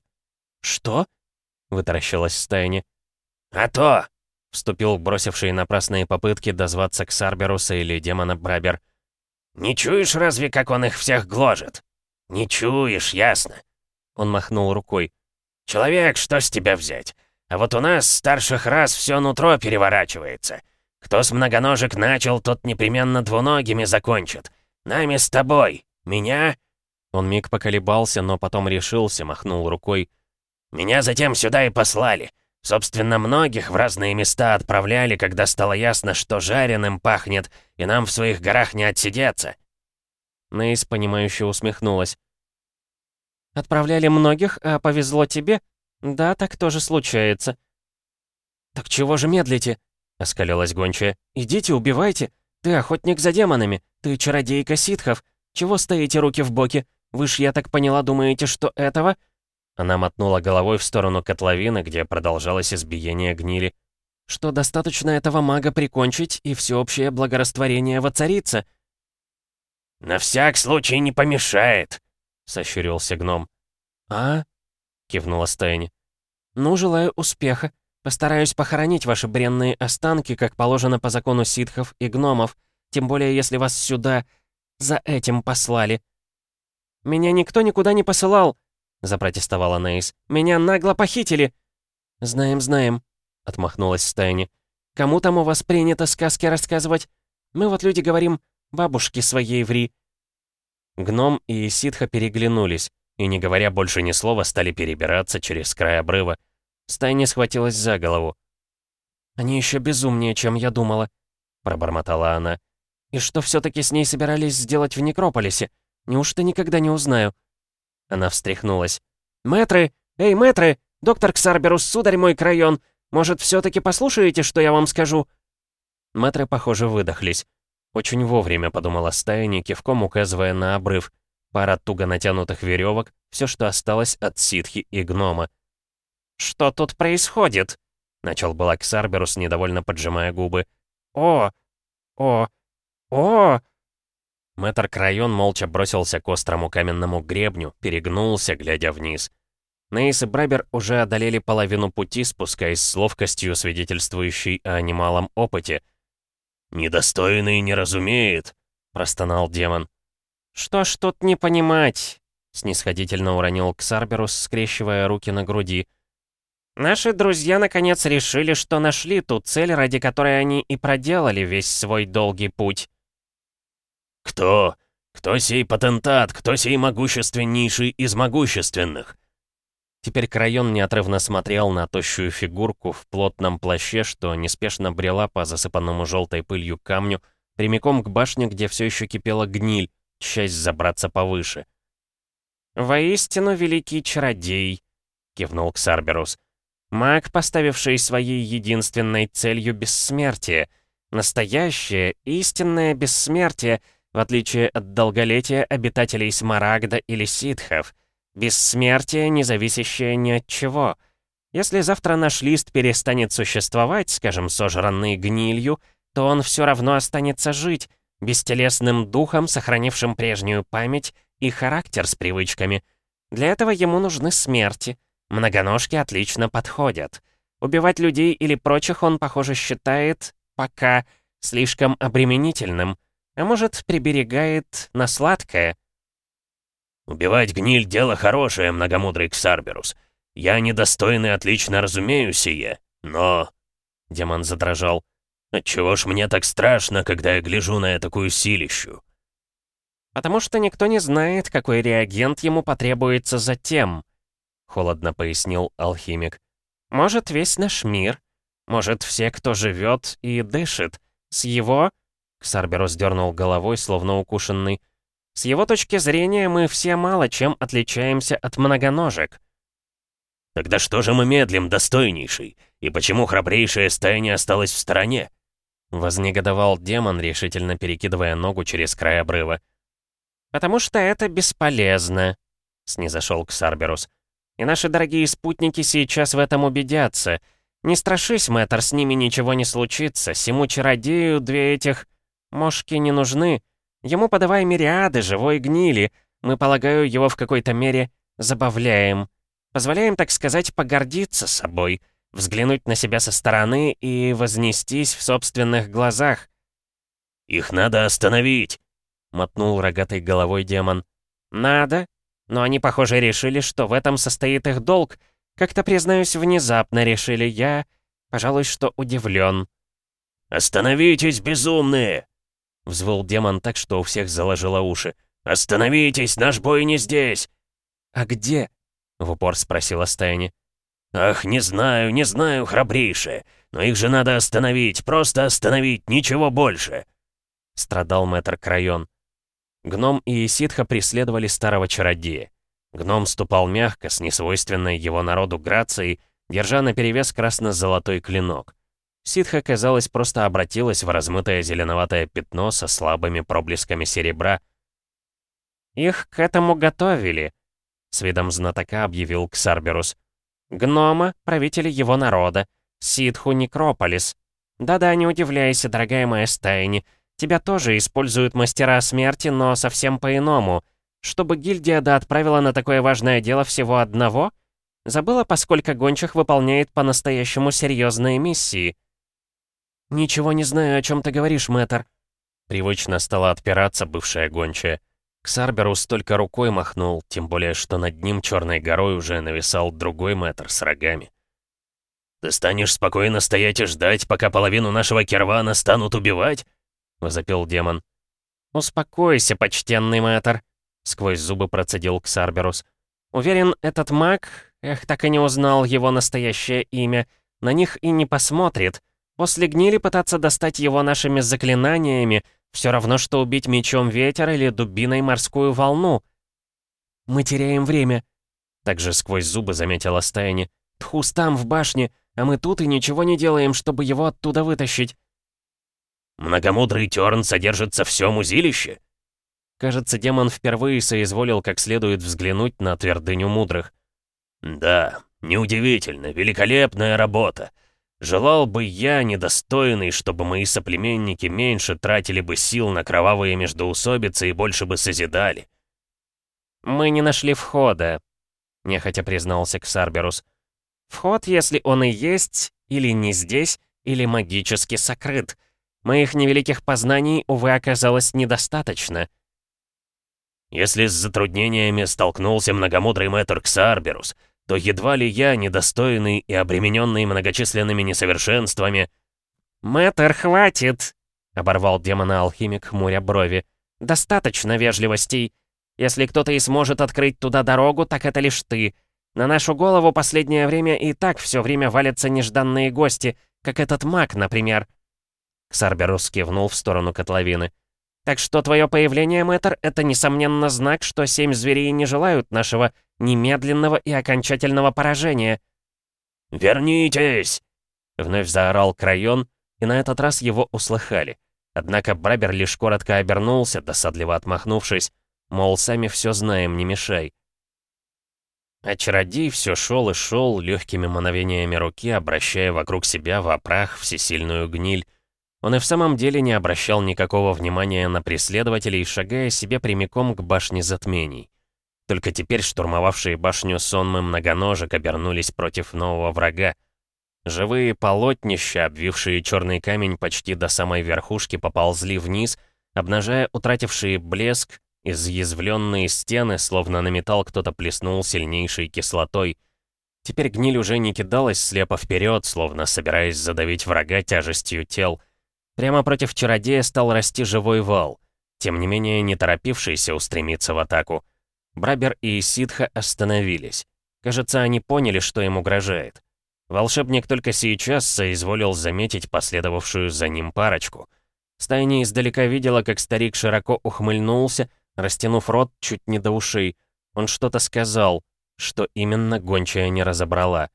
«Что?» — вытаращилась стайни. «А то!» — вступил бросивший напрасные попытки дозваться к Сарберуса или демона Брабер. «Не чуешь разве, как он их всех гложет?» «Не чуешь, ясно». Он махнул рукой. «Человек, что с тебя взять? А вот у нас, старших раз, все нутро переворачивается. Кто с многоножек начал, тот непременно двуногими закончит. Нами с тобой. Меня...» Он миг поколебался, но потом решился, махнул рукой. Меня затем сюда и послали. Собственно, многих в разные места отправляли, когда стало ясно, что жареным пахнет, и нам в своих горах не отсидеться». Нейс, понимающе усмехнулась. «Отправляли многих, а повезло тебе? Да, так тоже случается». «Так чего же медлите?» — оскалилась гончая. «Идите, убивайте. Ты охотник за демонами. Ты чародейка ситхов. Чего стоите руки в боки? Вы ж, я так поняла, думаете, что этого...» Она мотнула головой в сторону котловины, где продолжалось избиение гнили. «Что достаточно этого мага прикончить, и всеобщее благорастворение воцарится?» «На всяк случай не помешает», — сощурился гном. «А?» — кивнула Стэнни. «Ну, желаю успеха. Постараюсь похоронить ваши бренные останки, как положено по закону ситхов и гномов, тем более если вас сюда за этим послали». «Меня никто никуда не посылал», — запротестовала Нейс. «Меня нагло похитили!» «Знаем, знаем», — отмахнулась Стайни. «Кому там у вас принято сказки рассказывать? Мы вот люди говорим, бабушки своей ври». Гном и ситха переглянулись, и, не говоря больше ни слова, стали перебираться через край обрыва. Стайни схватилась за голову. «Они еще безумнее, чем я думала», — пробормотала она. «И что все таки с ней собирались сделать в Некрополисе? Неужто никогда не узнаю?» Она встряхнулась. «Мэтры! Эй, мэтры! Доктор Ксарберус, сударь мой крайон! Может, все-таки послушаете, что я вам скажу?» Мэтры, похоже, выдохлись. Очень вовремя подумала стая, кивком указывая на обрыв. Пара туго натянутых веревок, все, что осталось от ситхи и гнома. «Что тут происходит?» Начал была Ксарберус, недовольно поджимая губы. «О! О! О!» Мэтр Крайон молча бросился к острому каменному гребню, перегнулся, глядя вниз. Нейс и Брабер уже одолели половину пути, спускаясь с ловкостью, свидетельствующей о немалом опыте. «Недостойный не разумеет», — простонал демон. «Что ж тут не понимать?» — снисходительно уронил Ксарберус, скрещивая руки на груди. «Наши друзья наконец решили, что нашли ту цель, ради которой они и проделали весь свой долгий путь». «Кто? Кто сей потентат? Кто сей могущественнейший из могущественных?» Теперь Крайон неотрывно смотрел на тощую фигурку в плотном плаще, что неспешно брела по засыпанному желтой пылью камню, прямиком к башне, где все еще кипела гниль, часть забраться повыше. «Воистину великий чародей», — кивнул Ксарберус. «Маг, поставивший своей единственной целью бессмертие. Настоящее, истинное бессмертие — в отличие от долголетия обитателей Смарагда или ситхов. Бессмертие, не зависящее ни от чего. Если завтра наш лист перестанет существовать, скажем, сожранный гнилью, то он все равно останется жить, бестелесным духом, сохранившим прежнюю память и характер с привычками. Для этого ему нужны смерти. Многоножки отлично подходят. Убивать людей или прочих он, похоже, считает, пока, слишком обременительным — а может, приберегает на сладкое. «Убивать гниль — дело хорошее, многомудрый Ксарберус. Я недостойный отлично разумею сие, но...» Демон задрожал. «Отчего ж мне так страшно, когда я гляжу на такую силищу?» «Потому что никто не знает, какой реагент ему потребуется затем», — холодно пояснил алхимик. «Может, весь наш мир, может, все, кто живет и дышит, с его Ксарберус дернул головой, словно укушенный. «С его точки зрения, мы все мало чем отличаемся от многоножек». «Тогда что же мы медлим, достойнейший? И почему храбрейшая стая не осталась в стороне?» Вознегодовал демон, решительно перекидывая ногу через край обрыва. «Потому что это бесполезно», — снизошел Ксарберус. «И наши дорогие спутники сейчас в этом убедятся. Не страшись, мэтр, с ними ничего не случится. Сему чародею две этих Мошки не нужны. Ему подавай мириады живой гнили. Мы, полагаю, его в какой-то мере забавляем. Позволяем, так сказать, погордиться собой, взглянуть на себя со стороны и вознестись в собственных глазах. «Их надо остановить!» — мотнул рогатой головой демон. «Надо? Но они, похоже, решили, что в этом состоит их долг. Как-то, признаюсь, внезапно решили я. Пожалуй, что удивлен. «Остановитесь, безумные!» Взвыл демон так, что у всех заложило уши. «Остановитесь, наш бой не здесь!» «А где?» — в упор спросила Стайни. «Ах, не знаю, не знаю, храбрейшие, но их же надо остановить, просто остановить, ничего больше!» Страдал мэтр Крайон. Гном и Исидха преследовали старого чародея. Гном ступал мягко, с несвойственной его народу грацией, держа наперевес красно-золотой клинок. Ситха, казалось, просто обратилась в размытое зеленоватое пятно со слабыми проблесками серебра. «Их к этому готовили», — с видом знатока объявил Ксарберус. «Гнома, правители его народа, Ситху Некрополис. Да-да, не удивляйся, дорогая моя стайни, тебя тоже используют мастера смерти, но совсем по-иному. Чтобы гильдия да отправила на такое важное дело всего одного? Забыла, поскольку гончих выполняет по-настоящему серьезные миссии?» «Ничего не знаю, о чем ты говоришь, мэтр». Привычно стала отпираться бывшая гончая. Ксарберус только рукой махнул, тем более, что над ним черной горой уже нависал другой мэтр с рогами. «Ты станешь спокойно стоять и ждать, пока половину нашего кервана станут убивать?» — возопил демон. «Успокойся, почтенный мэтр», — сквозь зубы процедил Ксарберус. «Уверен, этот маг, эх, так и не узнал его настоящее имя, на них и не посмотрит. После гнили пытаться достать его нашими заклинаниями все равно, что убить мечом ветер или дубиной морскую волну. «Мы теряем время», — также сквозь зубы заметила Стайни. «Тхус там, в башне, а мы тут и ничего не делаем, чтобы его оттуда вытащить». «Многомудрый Тёрн содержится в всем узилище?» Кажется, демон впервые соизволил как следует взглянуть на твердыню мудрых. «Да, неудивительно, великолепная работа. Желал бы я, недостойный, чтобы мои соплеменники меньше тратили бы сил на кровавые междоусобицы и больше бы созидали. «Мы не нашли входа», — нехотя признался Ксарберус. «Вход, если он и есть, или не здесь, или магически сокрыт. Моих невеликих познаний, увы, оказалось недостаточно». «Если с затруднениями столкнулся многомудрый мэтр Ксарберус, то едва ли я, недостойный и обремененный многочисленными несовершенствами... «Мэтр, хватит!» — оборвал демона-алхимик, хмуря брови. «Достаточно вежливостей. Если кто-то и сможет открыть туда дорогу, так это лишь ты. На нашу голову последнее время и так все время валятся нежданные гости, как этот маг, например». Ксарберус кивнул в сторону котловины. «Так что твое появление, мэтр, это, несомненно, знак, что семь зверей не желают нашего немедленного и окончательного поражения. «Вернитесь!» Вновь заорал Крайон, и на этот раз его услыхали. Однако Брабер лишь коротко обернулся, досадливо отмахнувшись, мол, сами все знаем, не мешай. А чародей все шел и шел, легкими мановениями руки, обращая вокруг себя в опрах всесильную гниль. Он и в самом деле не обращал никакого внимания на преследователей, шагая себе прямиком к башне затмений. Только теперь штурмовавшие башню сонмы многоножек обернулись против нового врага. Живые полотнища, обвившие черный камень почти до самой верхушки, поползли вниз, обнажая утратившие блеск, изъязвленные стены, словно на металл кто-то плеснул сильнейшей кислотой. Теперь гниль уже не кидалась слепо вперед, словно собираясь задавить врага тяжестью тел. Прямо против чародея стал расти живой вал, тем не менее не торопившийся устремиться в атаку. Брабер и Ситха остановились. Кажется, они поняли, что им угрожает. Волшебник только сейчас соизволил заметить последовавшую за ним парочку. Стайни издалека видела, как старик широко ухмыльнулся, растянув рот чуть не до ушей. Он что-то сказал, что именно гончая не разобрала.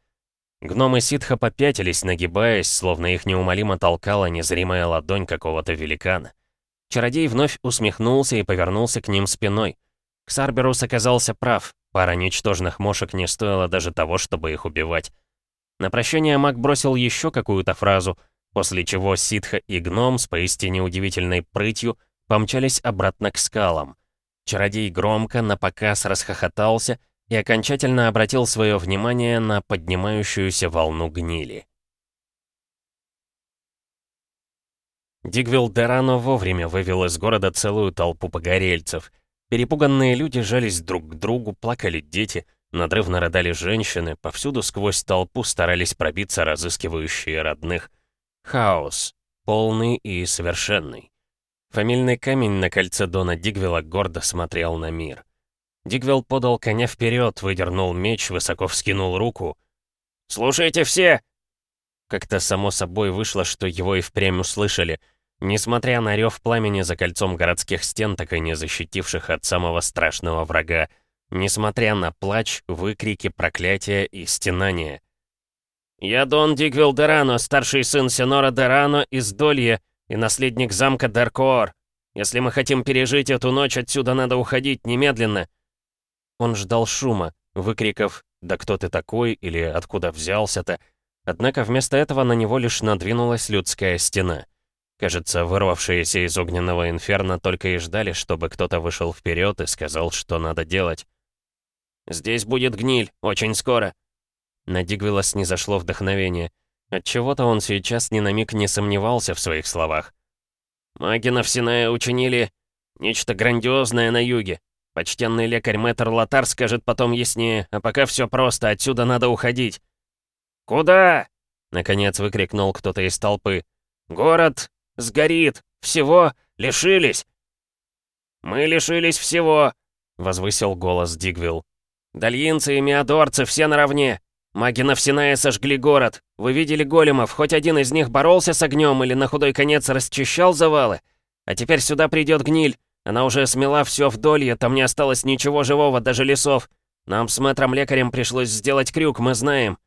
Гномы ситха попятились, нагибаясь, словно их неумолимо толкала незримая ладонь какого-то великана. Чародей вновь усмехнулся и повернулся к ним спиной. Ксарберус оказался прав, пара ничтожных мошек не стоила даже того, чтобы их убивать. На прощание маг бросил еще какую-то фразу, после чего ситха и гном с поистине удивительной прытью помчались обратно к скалам. Чародей громко, напоказ расхохотался и окончательно обратил свое внимание на поднимающуюся волну гнили. Дигвилл Дерано вовремя вывел из города целую толпу погорельцев — Перепуганные люди жались друг к другу, плакали дети, надрывно рыдали женщины, повсюду сквозь толпу старались пробиться разыскивающие родных. Хаос, полный и совершенный. Фамильный камень на кольце Дона Дигвела гордо смотрел на мир. Дигвел подал коня вперед, выдернул меч, высоко вскинул руку. Слушайте все!» Как-то само собой вышло, что его и впрямь услышали, несмотря на рев пламени за кольцом городских стен, так и не защитивших от самого страшного врага, несмотря на плач, выкрики, проклятия и стенания. «Я Дон Дигвилл Дерано, старший сын Сенора Дерано из Долье и наследник замка Деркоор. Если мы хотим пережить эту ночь, отсюда надо уходить немедленно». Он ждал шума, выкриков «Да кто ты такой?» или «Откуда взялся-то?». Однако вместо этого на него лишь надвинулась людская стена. Кажется, вырвавшиеся из огненного инферно только и ждали, чтобы кто-то вышел вперед и сказал, что надо делать. «Здесь будет гниль, очень скоро», на Дигвилла снизошло вдохновение. Отчего-то он сейчас ни на миг не сомневался в своих словах. «Маги Навсиная учинили нечто грандиозное на юге. Почтенный лекарь Мэтр Лотар скажет потом яснее, а пока все просто, отсюда надо уходить». «Куда?» — наконец выкрикнул кто-то из толпы. «Город сгорит! Всего лишились!» «Мы лишились всего!» — возвысил голос Дигвилл. «Дальинцы и миадорцы все наравне! Маги Навсиная сожгли город. Вы видели големов, хоть один из них боролся с огнем или на худой конец расчищал завалы? А теперь сюда придет гниль. Она уже смела все вдолье, там не осталось ничего живого, даже лесов. Нам с мэтром-лекарем пришлось сделать крюк, мы знаем».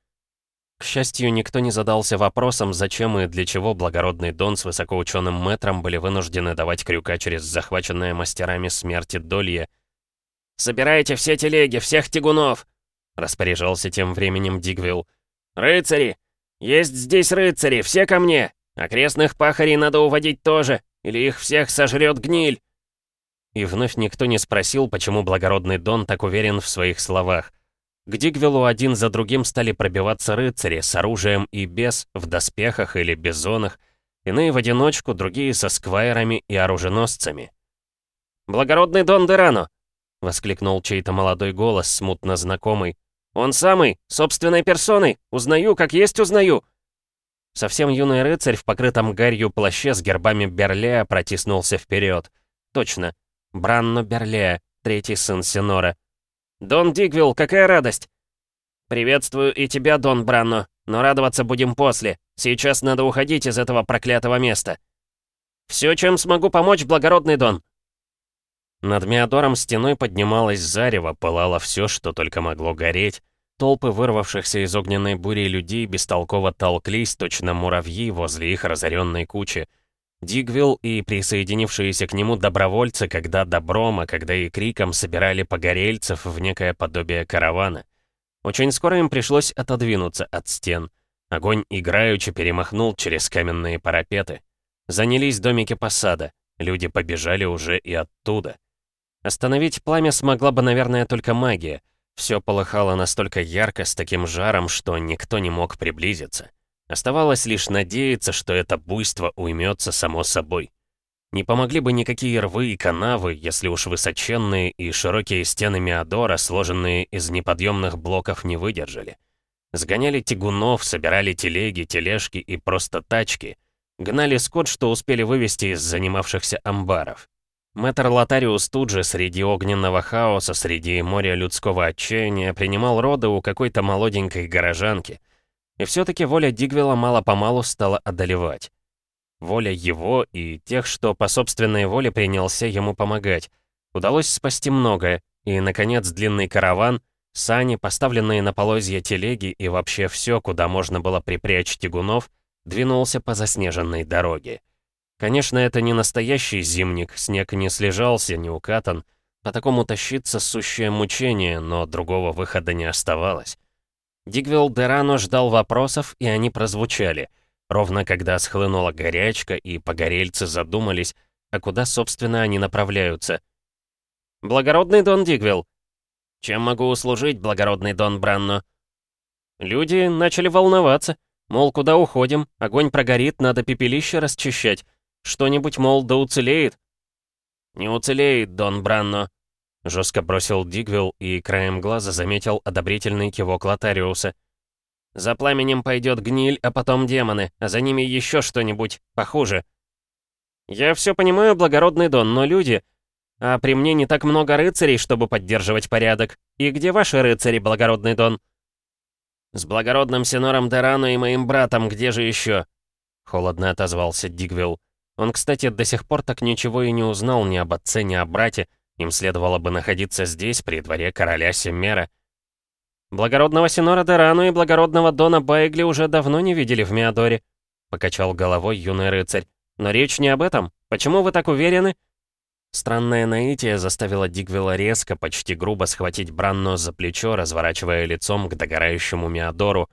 К счастью, никто не задался вопросом, зачем и для чего благородный Дон с высокоученым мэтром были вынуждены давать крюка через захваченное мастерами смерти долье. «Собирайте все телеги, всех тягунов!» Распоряжался тем временем Дигвилл. «Рыцари! Есть здесь рыцари, все ко мне! Окрестных пахарей надо уводить тоже, или их всех сожрет гниль!» И вновь никто не спросил, почему благородный Дон так уверен в своих словах. К Дигвиллу один за другим стали пробиваться рыцари с оружием и без, в доспехах или бизонах, иные в одиночку, другие со сквайрами и оруженосцами. «Благородный Дон Дерано!» — воскликнул чей-то молодой голос, смутно знакомый. «Он самый, собственной персоной! Узнаю, как есть узнаю!» Совсем юный рыцарь в покрытом гарью плаще с гербами Берлея протиснулся вперед. Точно, Бранно Берлея, третий сын Синора. «Дон Дигвилл, какая радость!» «Приветствую и тебя, Дон Бранно, но радоваться будем после. Сейчас надо уходить из этого проклятого места». «Все, чем смогу помочь, благородный Дон», над Миадором стеной поднималось зарево, пылало все, что только могло гореть. Толпы вырвавшихся из огненной бури людей бестолково толклись, точно муравьи возле их разоренной кучи. Дигвилл и присоединившиеся к нему добровольцы, когда добром, а когда и криком собирали погорельцев в некое подобие каравана. Очень скоро им пришлось отодвинуться от стен. Огонь играючи перемахнул через каменные парапеты. Занялись домики посада. Люди побежали уже и оттуда. Остановить пламя смогла бы, наверное, только магия. Все полыхало настолько ярко, с таким жаром, что никто не мог приблизиться. Оставалось лишь надеяться, что это буйство уймется само собой. Не помогли бы никакие рвы и канавы, если уж высоченные и широкие стены Миадора, сложенные из неподъемных блоков, не выдержали. Сгоняли тягунов, собирали телеги, тележки и просто тачки. Гнали скот, что успели вывести из занимавшихся амбаров. Мэтр Лотариус тут же среди огненного хаоса, среди моря людского отчаяния принимал роды у какой-то молоденькой горожанки. И все-таки воля Дигвела мало-помалу стала одолевать. Воля его и тех, что по собственной воле принялся ему помогать. Удалось спасти многое, и, наконец, длинный караван, сани, поставленные на полозья телеги и вообще все, куда можно было припрячь тягунов, двинулся по заснеженной дороге. Конечно, это не настоящий зимник, снег не слежался, не укатан. По такому тащиться сущее мучение, но другого выхода не оставалось. Дигвилл Дерано ждал вопросов, и они прозвучали. Ровно когда схлынула горячка, и погорельцы задумались, а куда, собственно, они направляются. «Благородный Дон Дигвилл!» «Чем могу услужить, благородный Дон Бранно?» Люди начали волноваться. Мол, куда уходим? Огонь прогорит, надо пепелище расчищать. Что-нибудь, мол, да уцелеет?» «Не уцелеет, Дон Бранно», — жестко бросил Дигвилл и краем глаза заметил одобрительный кивок Лотариуса. «За пламенем пойдет гниль, а потом демоны, а за ними еще что-нибудь похуже». «Я все понимаю, благородный Дон, но люди... А при мне не так много рыцарей, чтобы поддерживать порядок. И где ваши рыцари, благородный Дон?» «С благородным Синором Дерану и моим братом, где же еще?» Холодно отозвался Дигвилл. Он, кстати, до сих пор так ничего и не узнал ни об отце, ни о брате. Им следовало бы находиться здесь, при дворе короля Семмера. «Благородного Синора Дерану и благородного Дона Байгли уже давно не видели в Миадоре», — покачал головой юный рыцарь. «Но речь не об этом. Почему вы так уверены?» Странное наитие заставило Дигвилла резко, почти грубо схватить Бранно за плечо, разворачивая лицом к догорающему Миадору.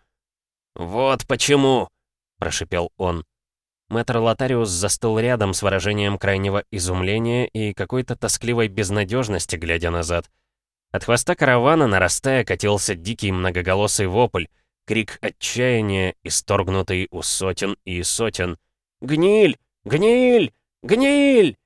«Вот почему!» — прошипел он. Мэтр Лотариус застыл рядом с выражением крайнего изумления и какой-то тоскливой безнадежности, глядя назад. От хвоста каравана, нарастая, катился дикий многоголосый вопль, крик отчаяния, исторгнутый у сотен и сотен. «Гниль! Гниль! Гниль!»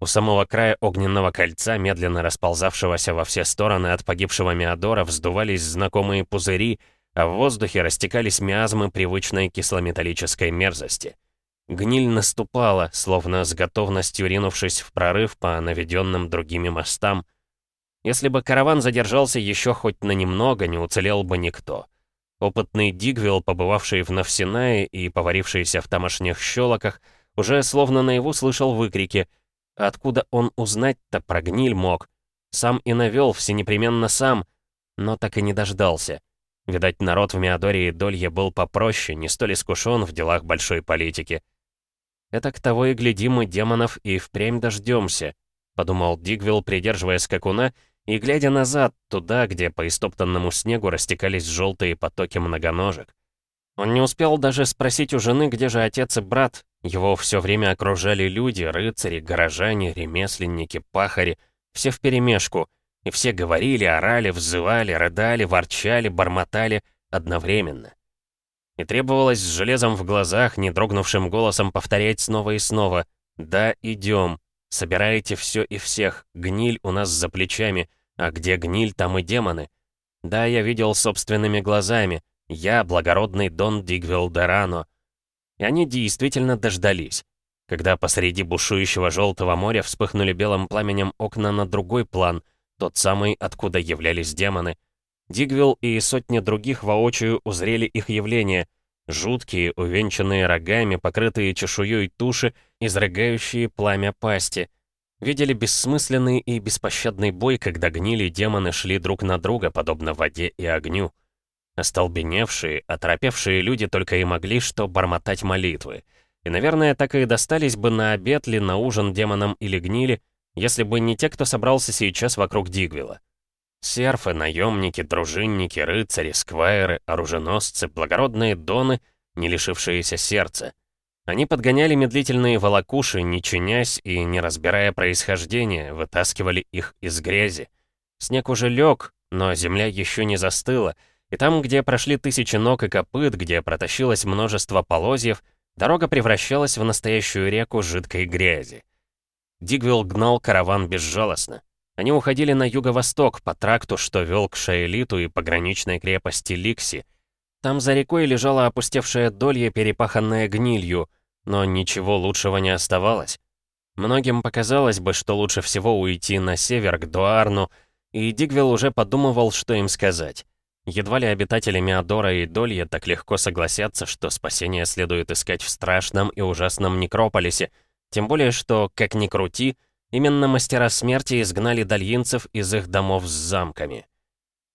У самого края огненного кольца, медленно расползавшегося во все стороны от погибшего Миадора, вздувались знакомые пузыри, а в воздухе растекались миазмы привычной кислометаллической мерзости. Гниль наступала, словно с готовностью ринувшись в прорыв по наведенным другими мостам. Если бы караван задержался еще хоть на немного, не уцелел бы никто. Опытный Дигвилл, побывавший в Навсинае и поварившийся в тамошних щелоках, уже словно наяву слышал выкрики — Откуда он узнать-то про гниль мог? Сам и навел, все непременно сам, но так и не дождался. Видать, народ в Миадоре и Долье был попроще, не столь искушен в делах большой политики. «Это к того и гляди мы демонов и впрямь дождемся», — подумал Дигвилл, придерживая скакуна, и глядя назад, туда, где по истоптанному снегу растекались желтые потоки многоножек. Он не успел даже спросить у жены, где же отец и брат, его все время окружали люди, рыцари, горожане, ремесленники, пахари, все вперемешку, и все говорили, орали, взывали, рыдали, ворчали, бормотали одновременно. И требовалось с железом в глазах, не дрогнувшим голосом повторять снова и снова «Да, идем, собирайте все и всех, гниль у нас за плечами, а где гниль, там и демоны». Да, я видел собственными глазами, я, благородный Дон Дигвилл Дерано, и они действительно дождались. Когда посреди бушующего желтого моря вспыхнули белым пламенем окна на другой план, тот самый, откуда являлись демоны. Дигвилл и сотни других воочию узрели их явление. Жуткие, увенчанные рогами, покрытые чешуей туши, изрыгающие пламя пасти. Видели бессмысленный и беспощадный бой, когда гнили демоны шли друг на друга, подобно воде и огню. Остолбеневшие, оторопевшие люди только и могли что бормотать молитвы. И, наверное, так и достались бы на обед ли, на ужин демонам или гнили, если бы не те, кто собрался сейчас вокруг Дигвила. Серфы, наемники, дружинники, рыцари, сквайры, оруженосцы, благородные доны, не лишившиеся сердца. Они подгоняли медлительные волокуши, не чинясь и не разбирая происхождения, вытаскивали их из грязи. Снег уже лег, но земля еще не застыла — и там, где прошли тысячи ног и копыт, где протащилось множество полозьев, дорога превращалась в настоящую реку жидкой грязи. Дигвилл гнал караван безжалостно. Они уходили на юго-восток по тракту, что вел к Шаэлиту и пограничной крепости Ликси. Там за рекой лежала опустевшая долья, перепаханная гнилью, но ничего лучшего не оставалось. Многим показалось бы, что лучше всего уйти на север, к Дуарну, и Дигвилл уже подумывал, что им сказать. Едва ли обитатели Миадора и Долья так легко согласятся, что спасение следует искать в страшном и ужасном некрополисе, тем более что, как ни крути, именно мастера смерти изгнали дальинцев из их домов с замками.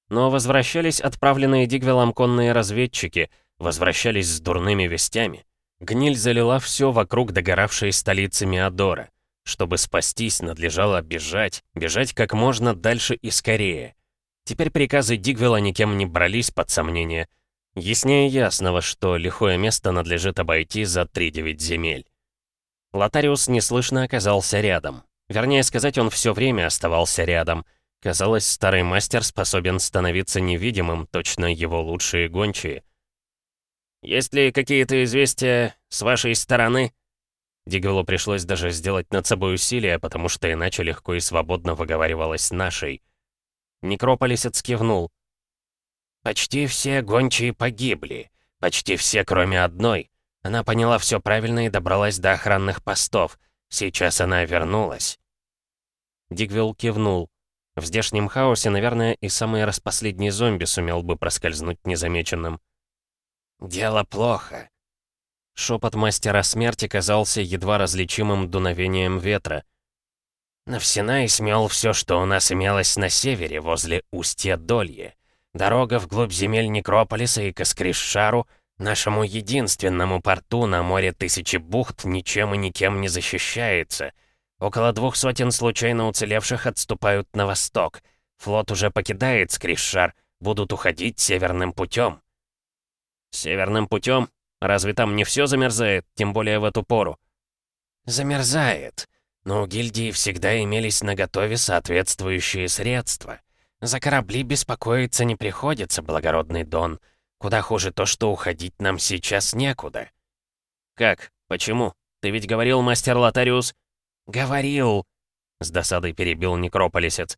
Но возвращались отправленные Дигвелом конные разведчики, возвращались с дурными вестями. Гниль залила все вокруг догоравшей столицы Миадора. Чтобы спастись, надлежало бежать, бежать как можно дальше и скорее. Теперь приказы Дигвела никем не брались под сомнение. Яснее ясного, что лихое место надлежит обойти за 3-9 земель. Лотариус неслышно оказался рядом. Вернее сказать, он все время оставался рядом. Казалось, старый мастер способен становиться невидимым, точно его лучшие гончие. «Есть ли какие-то известия с вашей стороны?» Дигвелу пришлось даже сделать над собой усилия, потому что иначе легко и свободно выговаривалось «нашей». Некрополисец кивнул. «Почти все гончие погибли. Почти все, кроме одной. Она поняла все правильно и добралась до охранных постов. Сейчас она вернулась». Дигвилл кивнул. В здешнем хаосе, наверное, и самый распоследний зомби сумел бы проскользнуть незамеченным. «Дело плохо». Шепот мастера смерти казался едва различимым дуновением ветра. Навсенай смел все, что у нас имелось на севере, возле устья Долье. Дорога вглубь земель Некрополиса и Каскришшару, нашему единственному порту на море Тысячи Бухт, ничем и никем не защищается. Около двух сотен случайно уцелевших отступают на восток. Флот уже покидает Скришшар, будут уходить северным путем. Северным путем? Разве там не все замерзает, тем более в эту пору? Замерзает. Но у гильдии всегда имелись наготове соответствующие средства. За корабли беспокоиться не приходится, благородный Дон. Куда хуже то, что уходить нам сейчас некуда. Как? Почему? Ты ведь говорил, мастер Лотариус? Говорил, с досадой перебил Некрополисец.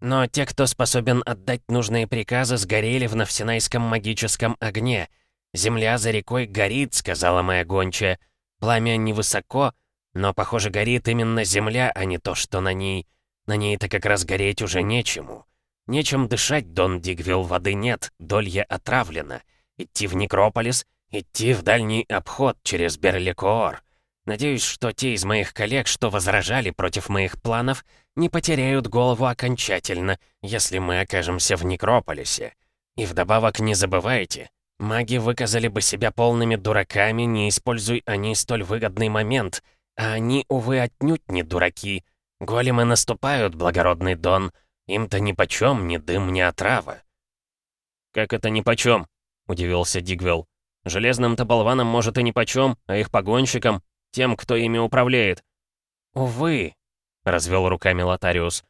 Но те, кто способен отдать нужные приказы, сгорели в Навсенайском магическом огне. «Земля за рекой горит», — сказала моя гончая. «Пламя невысоко, но, похоже, горит именно земля, а не то, что на ней. На ней-то как раз гореть уже нечему. Нечем дышать, Дон Дигвилл, воды нет, долья отравлена. Идти в Некрополис, идти в дальний обход через Берликоор. Надеюсь, что те из моих коллег, что возражали против моих планов, не потеряют голову окончательно, если мы окажемся в Некрополисе. И вдобавок не забывайте, маги выказали бы себя полными дураками, не используй они столь выгодный момент, а они, увы, отнюдь не дураки. Големы наступают, благородный Дон, — им-то нипочем ни дым, ни отрава». «Как это нипочем?» — удивился Дигвелл. «Железным-то болванам, может, и нипочем, а их погонщикам, тем, кто ими управляет». «Увы», — развел руками Лотариус.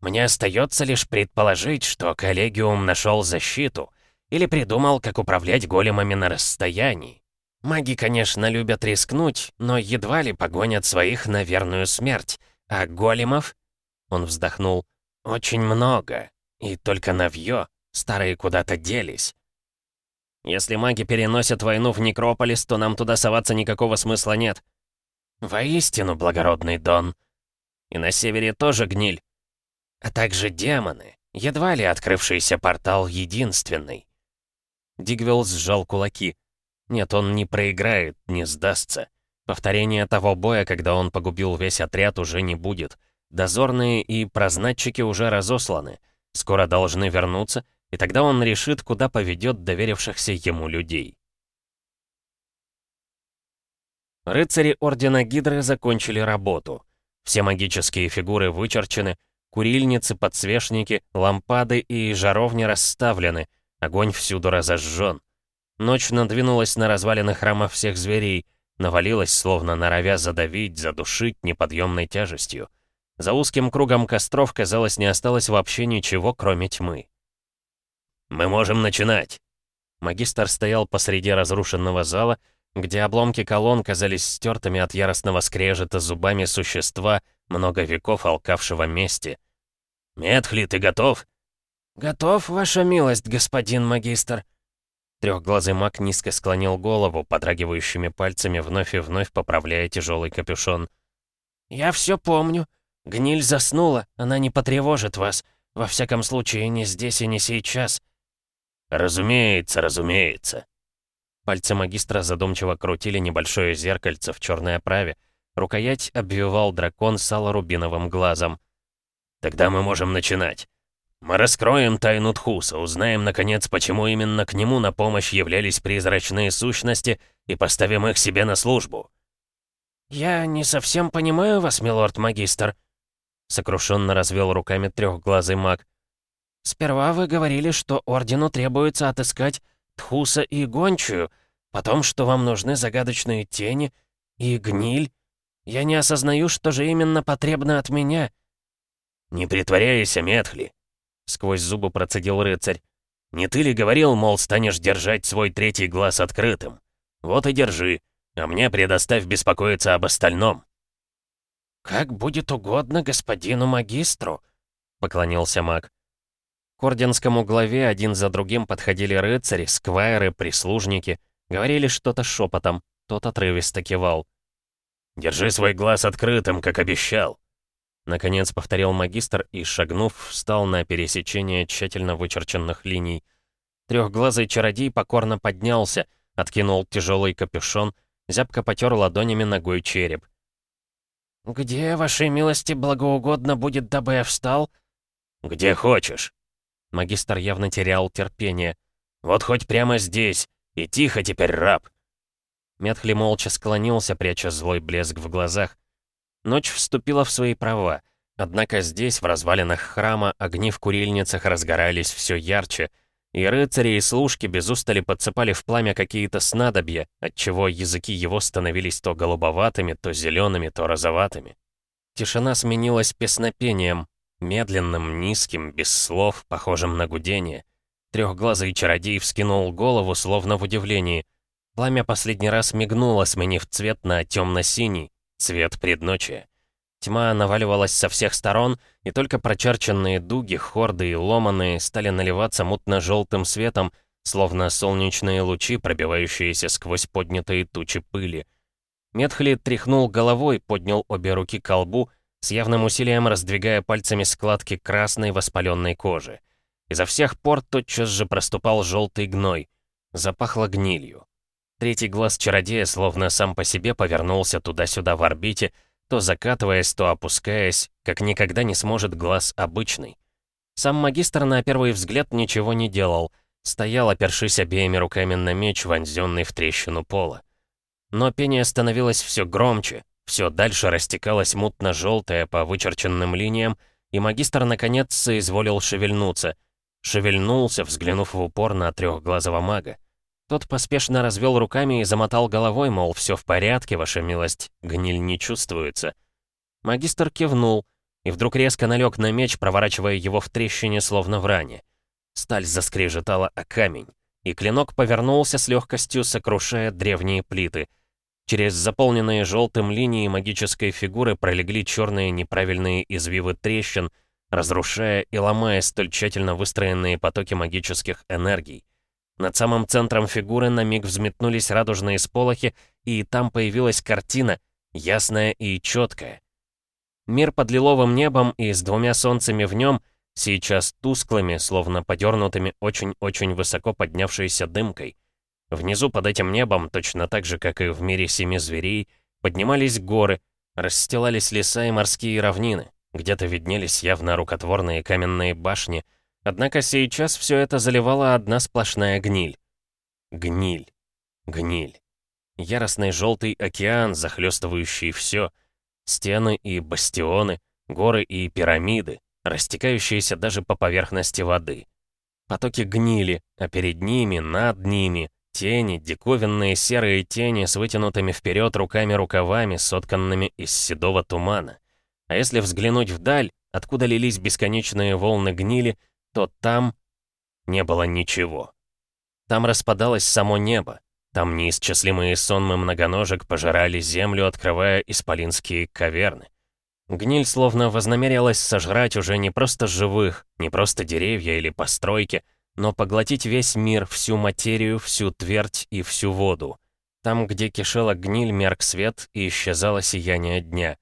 «Мне остается лишь предположить, что коллегиум нашел защиту или придумал, как управлять големами на расстоянии. Маги, конечно, любят рискнуть, но едва ли погонят своих на верную смерть, а големов...» Он вздохнул. «Очень много. И только навье. Старые куда-то делись». «Если маги переносят войну в Некрополис, то нам туда соваться никакого смысла нет». «Воистину, благородный Дон». «И на севере тоже гниль». «А также демоны. Едва ли открывшийся портал единственный». Дигвелл сжал кулаки. Нет, он не проиграет, не сдастся. Повторения того боя, когда он погубил весь отряд, уже не будет. Дозорные и прознатчики уже разосланы. Скоро должны вернуться, и тогда он решит, куда поведет доверившихся ему людей. Рыцари Ордена Гидры закончили работу. Все магические фигуры вычерчены, курильницы, подсвечники, лампады и жаровни расставлены, огонь всюду разожжен. Ночь надвинулась на развалины храма всех зверей, навалилась, словно норовя задавить, задушить неподъемной тяжестью. За узким кругом костров, казалось, не осталось вообще ничего, кроме тьмы. «Мы можем начинать!» Магистр стоял посреди разрушенного зала, где обломки колонн казались стертыми от яростного скрежета зубами существа, много веков алкавшего мести. «Метхли, ты готов?» «Готов, ваша милость, господин магистр!» Трехглазый маг низко склонил голову, подрагивающими пальцами вновь и вновь поправляя тяжелый капюшон. «Я все помню. Гниль заснула, она не потревожит вас. Во всяком случае, не здесь и не сейчас». «Разумеется, разумеется». Пальцы магистра задумчиво крутили небольшое зеркальце в черной оправе. Рукоять обвивал дракон с алорубиновым глазом. «Тогда мы можем начинать. Мы раскроем тайну Тхуса, узнаем, наконец, почему именно к нему на помощь являлись призрачные сущности и поставим их себе на службу». «Я не совсем понимаю вас, милорд-магистр», Сокрушенно развел руками трехглазый маг. «Сперва вы говорили, что Ордену требуется отыскать Тхуса и Гончую, потом, что вам нужны загадочные тени и гниль. Я не осознаю, что же именно потребно от меня». «Не притворяйся, Метхли!» — сквозь зубы процедил рыцарь. «Не ты ли говорил, мол, станешь держать свой третий глаз открытым? Вот и держи, а мне предоставь беспокоиться об остальном». «Как будет угодно господину магистру», — поклонился маг. К орденскому главе один за другим подходили рыцари, сквайры, прислужники, говорили что-то шепотом, тот отрывисто кивал. «Держи свой глаз открытым, как обещал». Наконец повторил магистр и, шагнув, встал на пересечение тщательно вычерченных линий. Трехглазый чародей покорно поднялся, откинул тяжелый капюшон, зябко потер ладонями ногой череп. «Где, вашей милости, благоугодно будет, дабы я встал?» «Где хочешь». Магистр явно терял терпение. «Вот хоть прямо здесь. И тихо теперь, раб!» Метхли молча склонился, пряча злой блеск в глазах. Ночь вступила в свои права. Однако здесь, в развалинах храма, огни в курильницах разгорались все ярче, и рыцари и служки без устали подсыпали в пламя какие-то снадобья, отчего языки его становились то голубоватыми, то зелеными, то розоватыми. Тишина сменилась песнопением, медленным, низким, без слов, похожим на гудение. Трехглазый чародей вскинул голову, словно в удивлении. Пламя последний раз мигнуло, сменив цвет на темно-синий, Цвет предночия. Тьма наваливалась со всех сторон, и только прочерченные дуги, хорды и ломаные стали наливаться мутно-желтым светом, словно солнечные лучи, пробивающиеся сквозь поднятые тучи пыли. Метхли тряхнул головой, поднял обе руки к колбу, с явным усилием раздвигая пальцами складки красной воспаленной кожи. Изо всех пор тотчас же проступал желтый гной. Запахло гнилью. Третий глаз чародея словно сам по себе повернулся туда-сюда в орбите, то закатываясь, то опускаясь, как никогда не сможет глаз обычный. Сам магистр на первый взгляд ничего не делал, стоял, опершись обеими руками на меч, вонзенный в трещину пола. Но пение становилось все громче, все дальше растекалось мутно-желтое по вычерченным линиям, и магистр наконец соизволил шевельнуться. Шевельнулся, взглянув в упор на трехглазого мага. Тот поспешно развел руками и замотал головой, мол, все в порядке, ваша милость, гниль не чувствуется. Магистр кивнул и вдруг резко налег на меч, проворачивая его в трещине, словно в ране. Сталь заскрежетала о камень, и клинок повернулся с легкостью, сокрушая древние плиты. Через заполненные желтым линии магической фигуры пролегли черные неправильные извивы трещин, разрушая и ломая столь тщательно выстроенные потоки магических энергий. Над самым центром фигуры на миг взметнулись радужные сполохи, и там появилась картина, ясная и четкая. Мир под лиловым небом и с двумя солнцами в нем, сейчас тусклыми, словно подернутыми очень-очень высоко поднявшейся дымкой. Внизу под этим небом, точно так же, как и в мире семи зверей, поднимались горы, расстилались леса и морские равнины, где-то виднелись явно рукотворные каменные башни — Однако сейчас все это заливала одна сплошная гниль. Гниль. Гниль. Яростный желтый океан, захлестывающий все. Стены и бастионы, горы и пирамиды, растекающиеся даже по поверхности воды. Потоки гнили, а перед ними, над ними, тени, диковинные серые тени с вытянутыми вперед руками-рукавами, сотканными из седого тумана. А если взглянуть вдаль, откуда лились бесконечные волны гнили, то там не было ничего. Там распадалось само небо. Там неисчислимые сонмы многоножек пожирали землю, открывая исполинские каверны. Гниль словно вознамерилась сожрать уже не просто живых, не просто деревья или постройки, но поглотить весь мир, всю материю, всю твердь и всю воду. Там, где кишела гниль, мерк свет и исчезало сияние дня.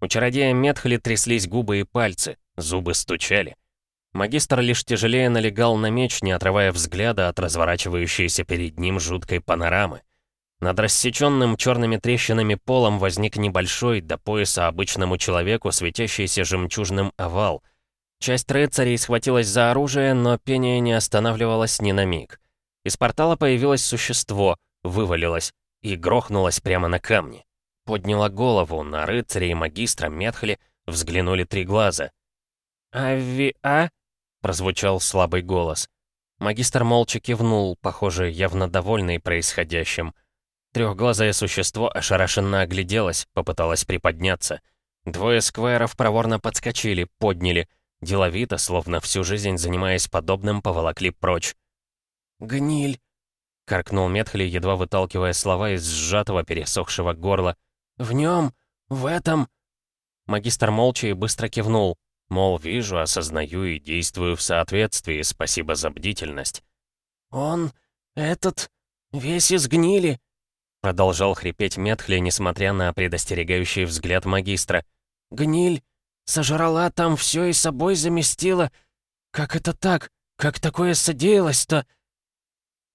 У чародея Метхли тряслись губы и пальцы, зубы стучали. Магистр лишь тяжелее налегал на меч, не отрывая взгляда от разворачивающейся перед ним жуткой панорамы. Над рассеченным черными трещинами полом возник небольшой, до пояса обычному человеку, светящийся жемчужным овал. Часть рыцарей схватилась за оружие, но пение не останавливалось ни на миг. Из портала появилось существо, вывалилось и грохнулось прямо на камни. Подняла голову, на рыцарей магистра Метхли взглянули три глаза. «Ави-а?» прозвучал слабый голос. Магистр молча кивнул, похоже, явно довольный происходящим. Трехглазое существо ошарашенно огляделось, попыталось приподняться. Двое сквайров проворно подскочили, подняли. Деловито, словно всю жизнь занимаясь подобным, поволокли прочь. «Гниль!» — каркнул Метхли, едва выталкивая слова из сжатого пересохшего горла. «В нем? В этом?» Магистр молча и быстро кивнул. Мол, вижу, осознаю и действую в соответствии, спасибо за бдительность. «Он... этот... весь из гнили...» Продолжал хрипеть Метхли, несмотря на предостерегающий взгляд магистра. «Гниль... Сожрала там все и собой заместила. Как это так? Как такое содеялось-то?»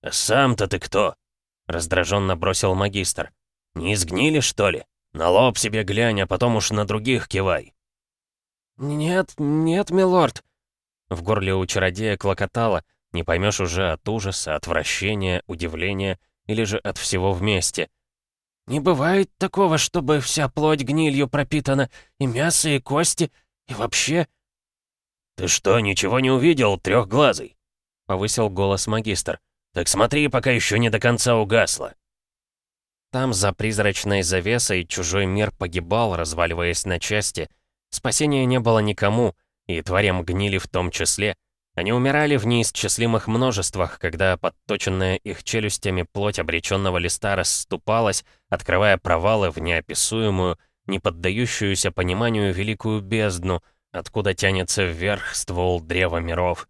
«Сам-то ты кто?» — раздраженно бросил магистр. «Не изгнили, что ли? На лоб себе глянь, а потом уж на других кивай». «Нет, нет, милорд». В горле у чародея клокотало, не поймешь уже от ужаса, отвращения, удивления или же от всего вместе. «Не бывает такого, чтобы вся плоть гнилью пропитана, и мясо, и кости, и вообще...» «Ты что, ничего не увидел, трехглазый?» — повысил голос магистр. «Так смотри, пока еще не до конца угасло». Там, за призрачной завесой, чужой мир погибал, разваливаясь на части. Спасения не было никому, и тварям гнили в том числе. Они умирали в неисчислимых множествах, когда подточенная их челюстями плоть обреченного листа расступалась, открывая провалы в неописуемую, не поддающуюся пониманию великую бездну, откуда тянется вверх ствол древа миров.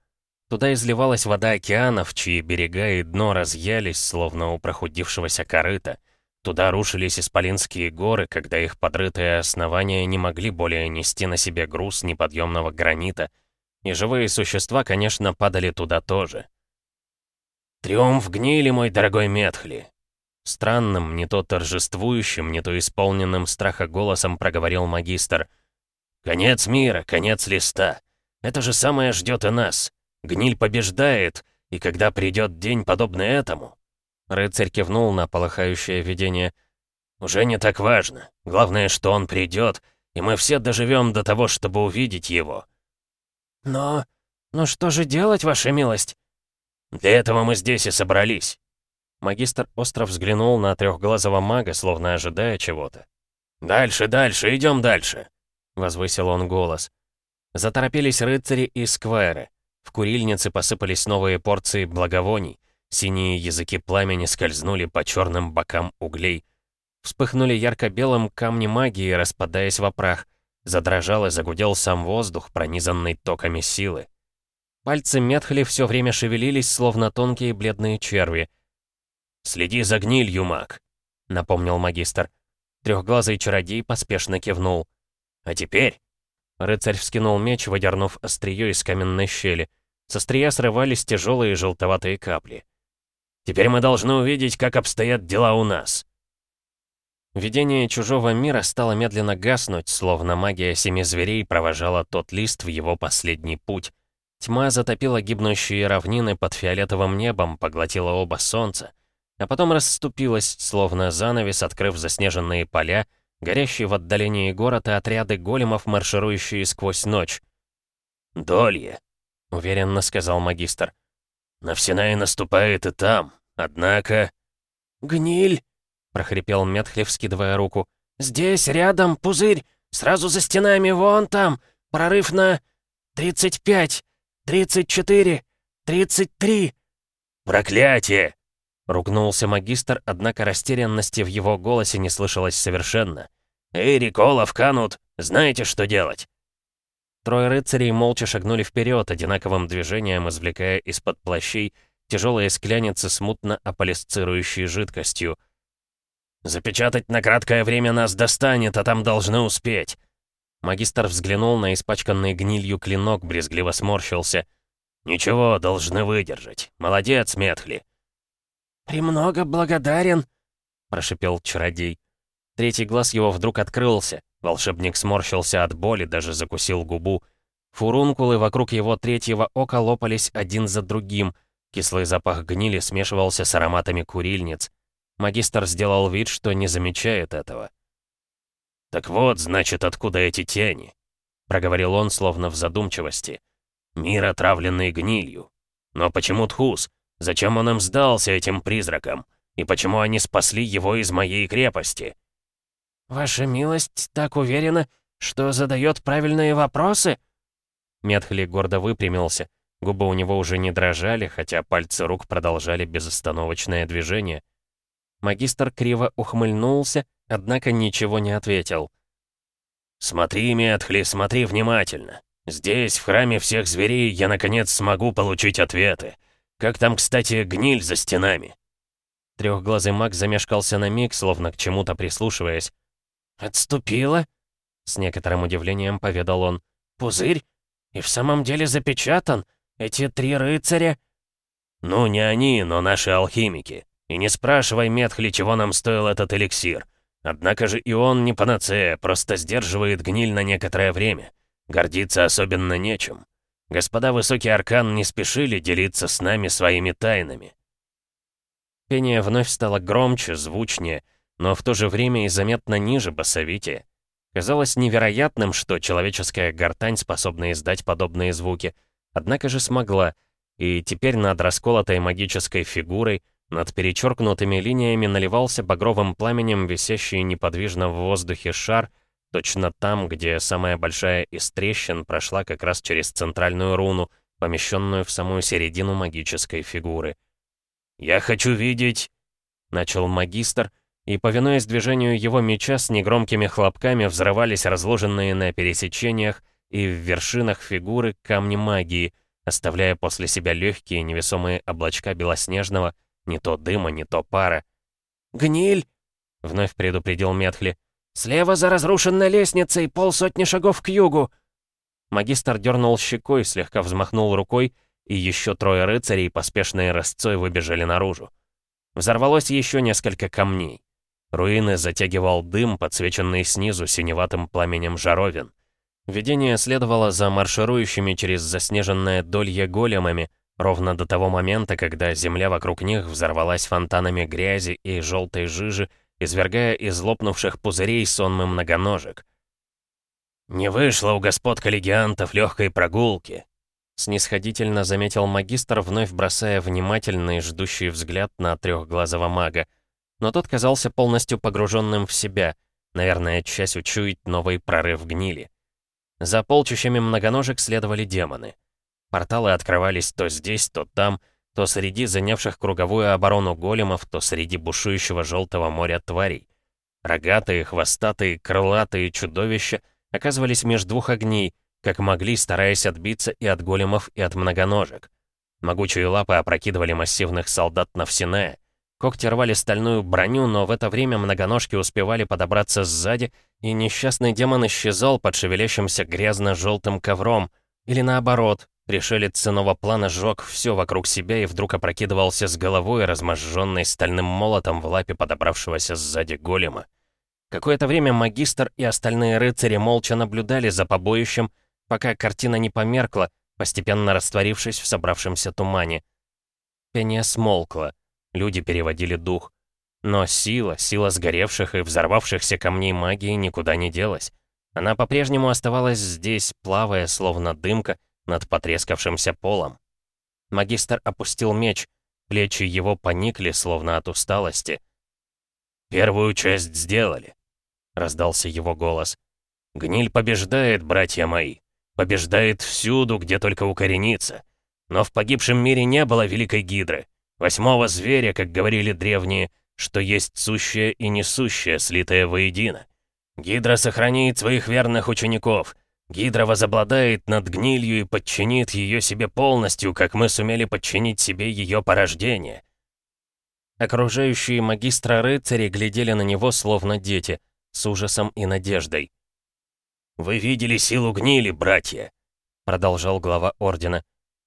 Туда изливалась вода океанов, чьи берега и дно разъялись, словно у прохудившегося корыта. Туда рушились исполинские горы, когда их подрытые основания не могли более нести на себе груз неподъемного гранита — и живые существа, конечно, падали туда тоже. «Триумф гнили, мой дорогой Метхли!» Странным, не то торжествующим, не то исполненным страха голосом проговорил магистр. «Конец мира, конец листа. Это же самое ждет и нас. Гниль побеждает, и когда придет день, подобный этому...» Рыцарь кивнул на полыхающее видение. «Уже не так важно. Главное, что он придет, и мы все доживем до того, чтобы увидеть его. «Но... но что же делать, ваша милость?» «Для этого мы здесь и собрались». Магистр остро взглянул на трехглазого мага, словно ожидая чего-то. «Дальше, дальше, идем дальше!» — возвысил он голос. Заторопились рыцари и сквайры. В курильнице посыпались новые порции благовоний. Синие языки пламени скользнули по черным бокам углей. Вспыхнули ярко-белым камни магии, распадаясь в прах. Задрожал и загудел сам воздух, пронизанный токами силы. Пальцы Метхли все время шевелились, словно тонкие бледные черви. «Следи за гнилью, маг», — напомнил магистр. Трехглазый чародей поспешно кивнул. «А теперь...» Рыцарь вскинул меч, выдернув острие из каменной щели. С острия срывались тяжелые желтоватые капли. «Теперь мы должны увидеть, как обстоят дела у нас». Видение чужого мира стало медленно гаснуть, словно магия семи зверей провожала тот лист в его последний путь. Тьма затопила гибнущие равнины под фиолетовым небом, поглотила оба солнца, а потом расступилась, словно занавес, открыв заснеженные поля, горящие в отдалении город и отряды големов, марширующие сквозь ночь. «Долье», — уверенно сказал магистр. «Навсенай наступает и там, однако...» «Гниль!» — прохрипел Метхли, вскидывая руку. «Здесь, рядом, пузырь! Сразу за стенами, вон там! Прорыв на... 35! 34! 33!» «Проклятие!» — ругнулся магистр, однако растерянности в его голосе не слышалось совершенно. «Эй, Риколов, Канут, знаете, что делать?» Трое рыцарей молча шагнули вперед, одинаковым движением извлекая из-под плащей тяжелые скляницы с мутно аполисцирующей жидкостью — «Запечатать на краткое время нас достанет, а там должны успеть». Магистр взглянул на испачканный гнилью клинок, брезгливо сморщился. «Ничего, должны выдержать. Молодец, Метхли». «Премного благодарен», — прошипел чародей. Третий глаз его вдруг открылся. Волшебник сморщился от боли, даже закусил губу. Фурункулы вокруг его третьего ока лопались один за другим. Кислый запах гнили смешивался с ароматами курильниц. Магистр сделал вид, что не замечает этого. «Так вот, значит, откуда эти тени?» — проговорил он, словно в задумчивости. «Мир, отравленный гнилью. Но почему Тхус? Зачем он им сдался, этим призракам? И почему они спасли его из моей крепости?» «Ваша милость так уверена, что задает правильные вопросы?» Метхли гордо выпрямился. Губы у него уже не дрожали, хотя пальцы рук продолжали безостановочное движение. Магистр криво ухмыльнулся, однако ничего не ответил. «Смотри, Метхли, смотри внимательно. Здесь, в храме всех зверей, я наконец смогу получить ответы. Как там, кстати, гниль за стенами?» Трехглазый маг замешкался на миг, словно к чему-то прислушиваясь. «Отступила?» С некоторым удивлением поведал он. «Пузырь? И в самом деле запечатан? Эти три рыцаря?» «Ну, не они, но наши алхимики. И не спрашивай, Метхли, чего нам стоил этот эликсир. Однако же и он не панацея, просто сдерживает гниль на некоторое время. Гордиться особенно нечем. Господа Высокий Аркан не спешили делиться с нами своими тайнами. Пение вновь стало громче, звучнее, но в то же время и заметно ниже басовития. Казалось невероятным, что человеческая гортань способна издать подобные звуки, однако же смогла, и теперь над расколотой магической фигурой, над перечеркнутыми линиями наливался багровым пламенем висящий неподвижно в воздухе шар, точно там, где самая большая из трещин прошла как раз через центральную руну, помещенную в самую середину магической фигуры. «Я хочу видеть...» — начал магистр, и, повинуясь движению его меча, с негромкими хлопками взрывались разложенные на пересечениях и в вершинах фигуры камни магии, оставляя после себя легкие невесомые облачка белоснежного, не то дыма, не то пара. «Гниль!» — вновь предупредил Метхли. «Слева за разрушенной лестницей, полсотни шагов к югу!» Магистр дернул щекой, слегка взмахнул рукой, и еще трое рыцарей поспешной рысцой выбежали наружу. Взорвалось еще несколько камней. Руины затягивал дым, подсвеченный снизу синеватым пламенем жаровин. Видение следовало за марширующими через заснеженное долье големами, ровно до того момента, когда земля вокруг них взорвалась фонтанами грязи и желтой жижи, извергая из лопнувших пузырей сонмы многоножек. «Не вышло у господ коллегиантов легкой прогулки», снисходительно заметил магистр, вновь бросая внимательный ждущий взгляд на трехглазого мага. Но тот казался полностью погруженным в себя, наверное, часть учуять новый прорыв гнили. За полчищами многоножек следовали демоны. Порталы открывались то здесь, то там, то среди занявших круговую оборону големов, то среди бушующего желтого моря тварей. Рогатые, хвостатые, крылатые чудовища оказывались между двух огней, как могли, стараясь отбиться и от големов, и от многоножек. Могучие лапы опрокидывали массивных солдат на Навсиная. Когти рвали стальную броню, но в это время многоножки успевали подобраться сзади, и несчастный демон исчезал под шевелящимся грязно-желтым ковром, или наоборот, Пришелец иного плана сжег все вокруг себя и вдруг опрокидывался с головой, разможженной стальным молотом в лапе подобравшегося сзади голема. Какое-то время магистр и остальные рыцари молча наблюдали за побоищем, пока картина не померкла, постепенно растворившись в собравшемся тумане. Пение смолкло, люди переводили дух. Но сила, сила сгоревших и взорвавшихся камней магии никуда не делась. Она по-прежнему оставалась здесь, плавая, словно дымка, над потрескавшимся полом. Магистр опустил меч, плечи его поникли, словно от усталости. «Первую часть сделали», — раздался его голос. «Гниль побеждает, братья мои, побеждает всюду, где только укоренится. Но в погибшем мире не было Великой Гидры, восьмого зверя, как говорили древние, что есть сущее и несущее, слитое воедино. Гидра сохранит своих верных учеников, Гидра возобладает над гнилью и подчинит ее себе полностью, как мы сумели подчинить себе ее порождение. Окружающие магистра рыцари глядели на него словно дети, с ужасом и надеждой. «Вы видели силу гнили, братья?» Продолжал глава Ордена.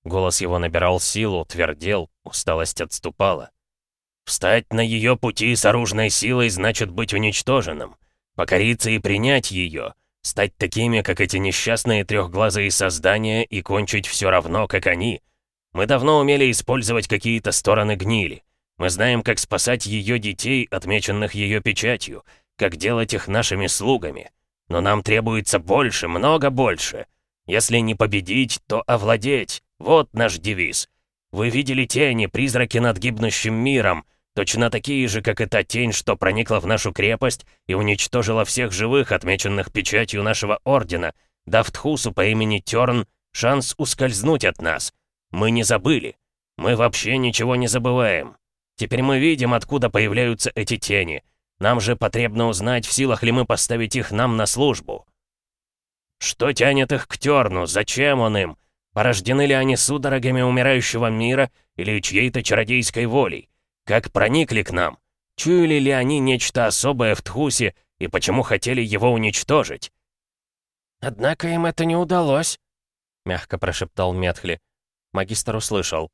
Голос его набирал силу, твердел, усталость отступала. «Встать на ее пути с оружной силой значит быть уничтоженным. Покориться и принять ее — Стать такими, как эти несчастные трехглазые создания, и кончить все равно, как они. Мы давно умели использовать какие-то стороны гнили. Мы знаем, как спасать ее детей, отмеченных ее печатью, как делать их нашими слугами. Но нам требуется больше, много больше. Если не победить, то овладеть. Вот наш девиз. Вы видели тени, призраки над гибнущим миром — Точно такие же, как и та тень, что проникла в нашу крепость и уничтожила всех живых, отмеченных печатью нашего ордена, дав Тхусу по имени Терн шанс ускользнуть от нас. Мы не забыли. Мы вообще ничего не забываем. Теперь мы видим, откуда появляются эти тени. Нам же потребно узнать, в силах ли мы поставить их нам на службу. Что тянет их к Терну? Зачем он им? Порождены ли они судорогами умирающего мира или чьей-то чародейской волей? Как проникли к нам? Чуяли ли они нечто особое в Тхусе и почему хотели его уничтожить? Однако им это не удалось», — мягко прошептал Метхли. Магистр услышал.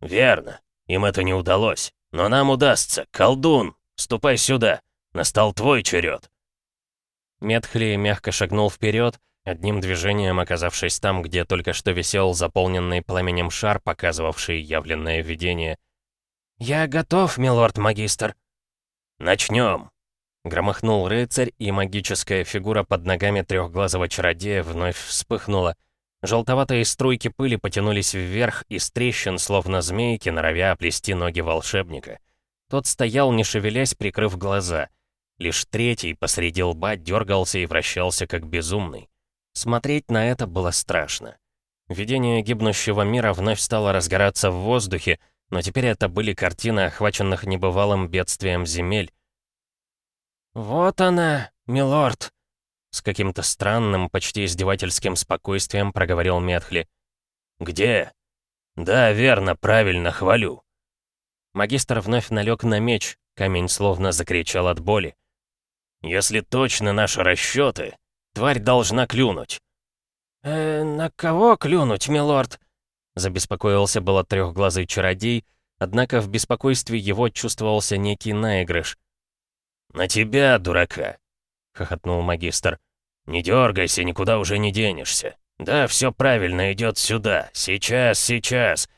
«Верно, им это не удалось. Но нам удастся. Колдун, ступай сюда. Настал твой черед. Метхли мягко шагнул вперед, одним движением оказавшись там, где только что висел заполненный пламенем шар, показывавший явленное видение. «Я готов, милорд-магистр». «Начнем!» Громыхнул рыцарь, и магическая фигура под ногами трехглазого чародея вновь вспыхнула. Желтоватые струйки пыли потянулись вверх из трещин, словно змейки, норовя оплести ноги волшебника. Тот стоял, не шевелясь, прикрыв глаза. Лишь третий посреди лба дергался и вращался, как безумный. Смотреть на это было страшно. Видение гибнущего мира вновь стало разгораться в воздухе, но теперь это были картины, охваченных небывалым бедствием земель. «Вот она, милорд!» С каким-то странным, почти издевательским спокойствием проговорил Метхли. «Где?» «Да, верно, правильно, хвалю». Магистр вновь налег на меч, камень словно закричал от боли. «Если точно наши расчеты, тварь должна клюнуть». «Э, на кого клюнуть, милорд?» Забеспокоился было трехглазый чародей, однако в беспокойстве его чувствовался некий наигрыш. «На тебя, дурака!» — хохотнул магистр. «Не дергайся, никуда уже не денешься. Да, все правильно, идет сюда. Сейчас, сейчас!»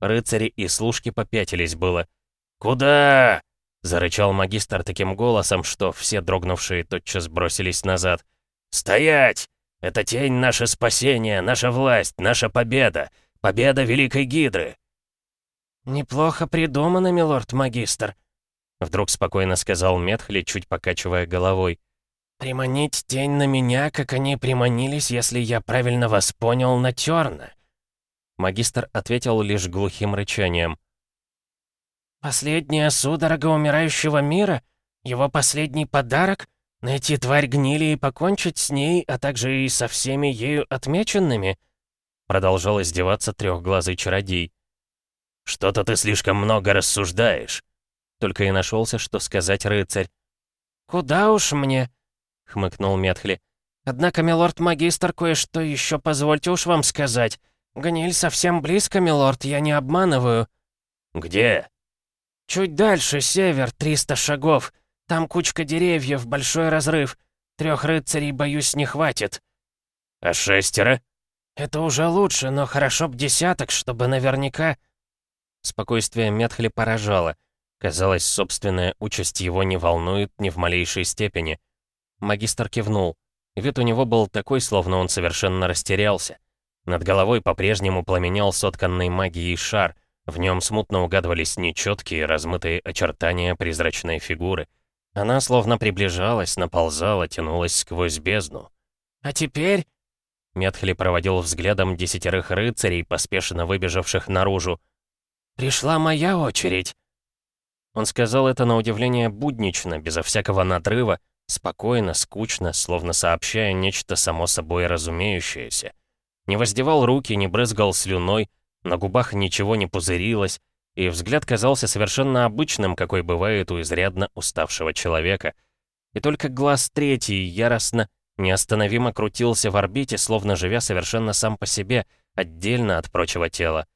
Рыцари и служки попятились было. «Куда?» — зарычал магистр таким голосом, что все дрогнувшие тотчас бросились назад. «Стоять! Это тень наше спасение, наша власть, наша победа! Победа Великой Гидры!» «Неплохо придумано, милорд-магистр», — вдруг спокойно сказал Метхли, чуть покачивая головой. «Приманить тень на меня, как они приманились, если я правильно вас понял, на Тёрна». Магистр ответил лишь глухим рычанием. «Последняя судорога умирающего мира? Его последний подарок? Найти тварь гнили и покончить с ней, а также и со всеми ею отмеченными?» Продолжал издеваться трехглазый чародей. «Что-то ты слишком много рассуждаешь», — только и нашелся, что сказать рыцарь. «Куда уж мне?» — хмыкнул Метхли. «Однако, милорд-магистр, кое-что еще позвольте уж вам сказать. Гниль совсем близко, милорд, я не обманываю». «Где?» «Чуть дальше, север, 300 шагов. Там кучка деревьев, большой разрыв. Трех рыцарей, боюсь, не хватит». «А шестеро?» «Это уже лучше, но хорошо б десяток, чтобы наверняка...» Спокойствие Метхли поражало. Казалось, собственная участь его не волнует ни в малейшей степени. Магистр кивнул. Вид у него был такой, словно он совершенно растерялся. Над головой по-прежнему пламенел сотканный магией шар. В нем смутно угадывались нечеткие, размытые очертания призрачной фигуры. Она словно приближалась, наползала, тянулась сквозь бездну. «А теперь...» Метхли проводил взглядом десятерых рыцарей, поспешно выбежавших наружу. «Пришла моя очередь!» Он сказал это на удивление буднично, безо всякого надрыва, спокойно, скучно, словно сообщая нечто само собой разумеющееся. Не воздевал руки, не брызгал слюной, на губах ничего не пузырилось, и взгляд казался совершенно обычным, какой бывает у изрядно уставшего человека. И только глаз третий яростно, неостановимо крутился в орбите, словно живя совершенно сам по себе, отдельно от прочего тела.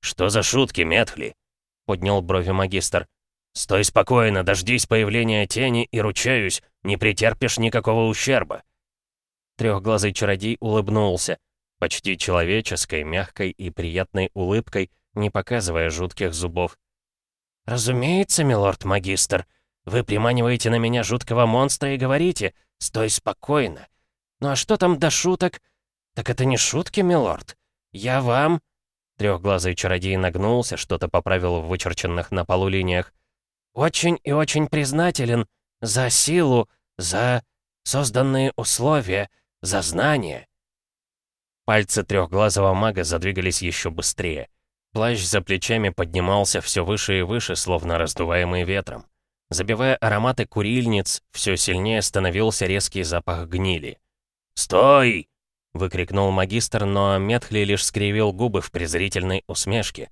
«Что за шутки, Метхли?» — поднял брови магистр. «Стой спокойно, дождись появления тени и, ручаюсь, не претерпишь никакого ущерба». Трехглазый чародей улыбнулся, почти человеческой, мягкой и приятной улыбкой, не показывая жутких зубов. «Разумеется, милорд-магистр, вы приманиваете на меня жуткого монстра и говорите, стой спокойно. Ну а что там до шуток? Так это не шутки, милорд. Я вам...» Трехглазый чародей нагнулся, что-то поправил в вычерченных на полу линиях. Очень и очень признателен за силу, за созданные условия, за знания». Пальцы трехглазого мага задвигались еще быстрее. Плащ за плечами поднимался все выше и выше, словно раздуваемый ветром. Забивая ароматы курильниц, все сильнее становился резкий запах гнили. «Стой!» — выкрикнул магистр, но Метхли лишь скривил губы в презрительной усмешке.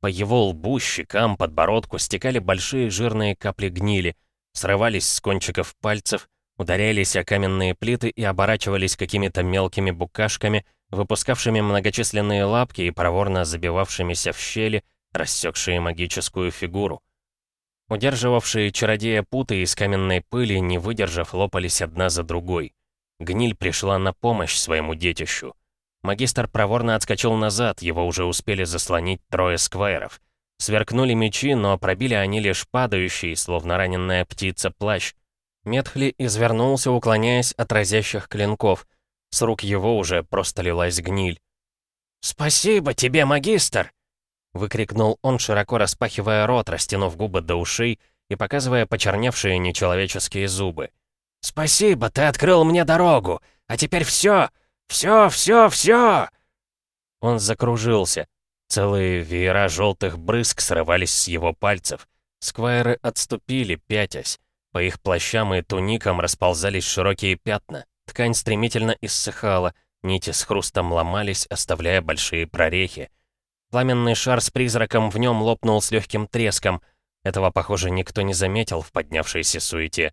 По его лбу, щекам, подбородку стекали большие жирные капли гнили, срывались с кончиков пальцев, ударялись о каменные плиты и оборачивались какими-то мелкими букашками, выпускавшими многочисленные лапки и проворно забивавшимися в щели, рассекшие магическую фигуру. Удерживавшие чародея путы из каменной пыли, не выдержав, лопались одна за другой. Гниль пришла на помощь своему детищу. Магистр проворно отскочил назад, его уже успели заслонить трое сквайров. Сверкнули мечи, но пробили они лишь падающий, словно раненная птица, плащ. Метхли извернулся, уклоняясь от разящих клинков. С рук его уже просто лилась гниль. «Спасибо тебе, магистр!» Выкрикнул он, широко распахивая рот, растянув губы до ушей и показывая почерневшие нечеловеческие зубы. «Спасибо, ты открыл мне дорогу! А теперь все! Все, все, все!» Он закружился. Целые веера желтых брызг срывались с его пальцев. Сквайры отступили, пятясь. По их плащам и туникам расползались широкие пятна. Ткань стремительно иссыхала, нити с хрустом ломались, оставляя большие прорехи. Пламенный шар с призраком в нем лопнул с легким треском. Этого, похоже, никто не заметил в поднявшейся суете.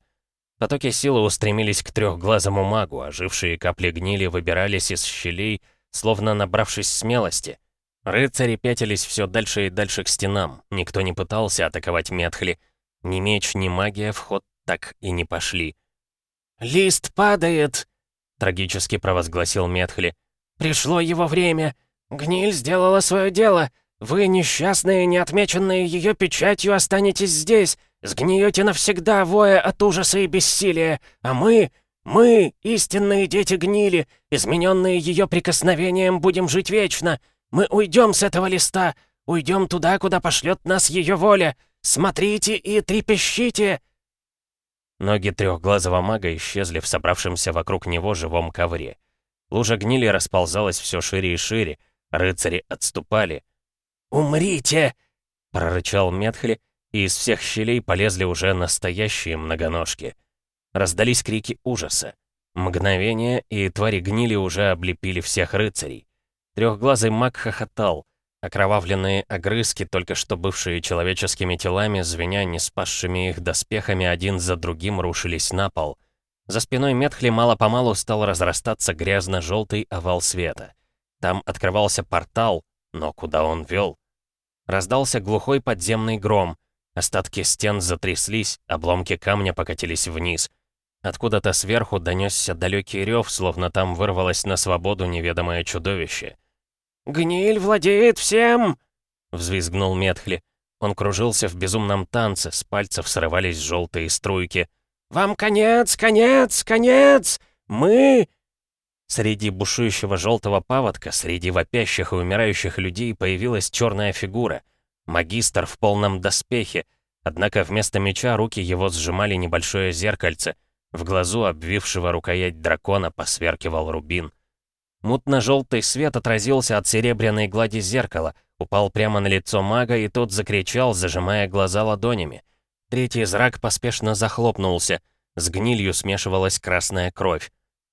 Потоки силы устремились к трехглазому магу, ожившие капли гнили выбирались из щелей, словно набравшись смелости. Рыцари пятились все дальше и дальше к стенам. Никто не пытался атаковать Метхли. Ни меч, ни магия в ход так и не пошли. «Лист падает!» — трагически провозгласил Метхли. «Пришло его время! «Гниль сделала свое дело. Вы, несчастные, не отмеченные ее печатью, останетесь здесь. Сгниете навсегда, воя от ужаса и бессилия. А мы, мы, истинные дети гнили, измененные ее прикосновением, будем жить вечно. Мы уйдем с этого листа, уйдем туда, куда пошлет нас ее воля. Смотрите и трепещите!» Ноги трехглазого мага исчезли в собравшемся вокруг него живом ковре. Лужа гнили расползалась все шире и шире, Рыцари отступали. «Умрите!» — прорычал Метхли, и из всех щелей полезли уже настоящие многоножки. Раздались крики ужаса. Мгновение, и твари гнили уже облепили всех рыцарей. Трехглазый маг хохотал. Окровавленные огрызки, только что бывшие человеческими телами, звеня не спасшими их доспехами, один за другим рушились на пол. За спиной Метхли мало-помалу стал разрастаться грязно-желтый овал света. Там открывался портал, но куда он вел? Раздался глухой подземный гром. Остатки стен затряслись, обломки камня покатились вниз. Откуда-то сверху донесся далекий рев, словно там вырвалось на свободу неведомое чудовище. «Гниль владеет всем!» — взвизгнул Метхли. Он кружился в безумном танце, с пальцев срывались желтые струйки. «Вам конец, конец, конец! Мы Среди бушующего желтого паводка, среди вопящих и умирающих людей появилась черная фигура. Магистр в полном доспехе, однако вместо меча руки его сжимали небольшое зеркальце. В глазу обвившего рукоять дракона посверкивал рубин. Мутно-желтый свет отразился от серебряной глади зеркала, упал прямо на лицо мага, и тот закричал, зажимая глаза ладонями. Третий зрак поспешно захлопнулся, с гнилью смешивалась красная кровь.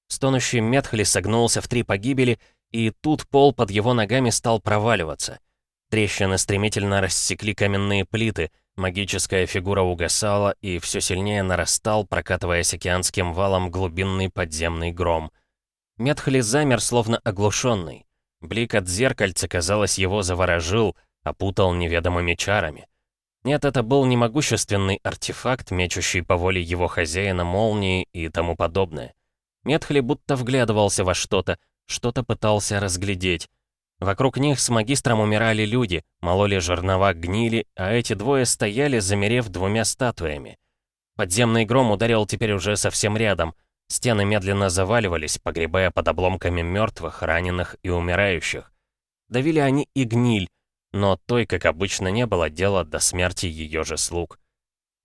Стонущий Метхли согнулся в три погибели, и тут пол под его ногами стал проваливаться. Трещины стремительно рассекли каменные плиты, магическая фигура угасала и все сильнее нарастал, прокатываясь океанским валом глубинный подземный гром. Метхли замер, словно оглушенный. Блик от зеркальца, казалось, его заворожил, опутал неведомыми чарами. Нет, это был не могущественный артефакт, мечущий по воле его хозяина молнии и тому подобное. Метхли будто вглядывался во что-то, что-то пытался разглядеть. Вокруг них с магистром умирали люди, мололи жернова гнили, а эти двое стояли, замерев двумя статуями. Подземный гром ударил теперь уже совсем рядом. Стены медленно заваливались, погребая под обломками мертвых, раненых и умирающих. Давили они и гниль, но той, как обычно, не было дела до смерти ее же слуг.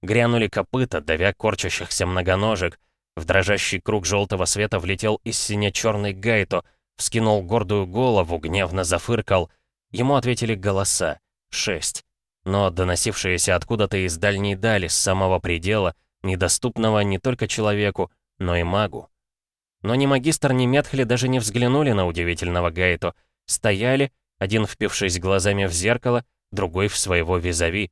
Грянули копыта, давя корчащихся многоножек, в дрожащий круг желтого света влетел из сине-черный Гайто, вскинул гордую голову, гневно зафыркал. Ему ответили голоса. Шесть. Но доносившиеся откуда-то из дальней дали, с самого предела, недоступного не только человеку, но и магу. Но ни магистр, ни Метхли даже не взглянули на удивительного Гайто. Стояли, один впившись глазами в зеркало, другой в своего визави.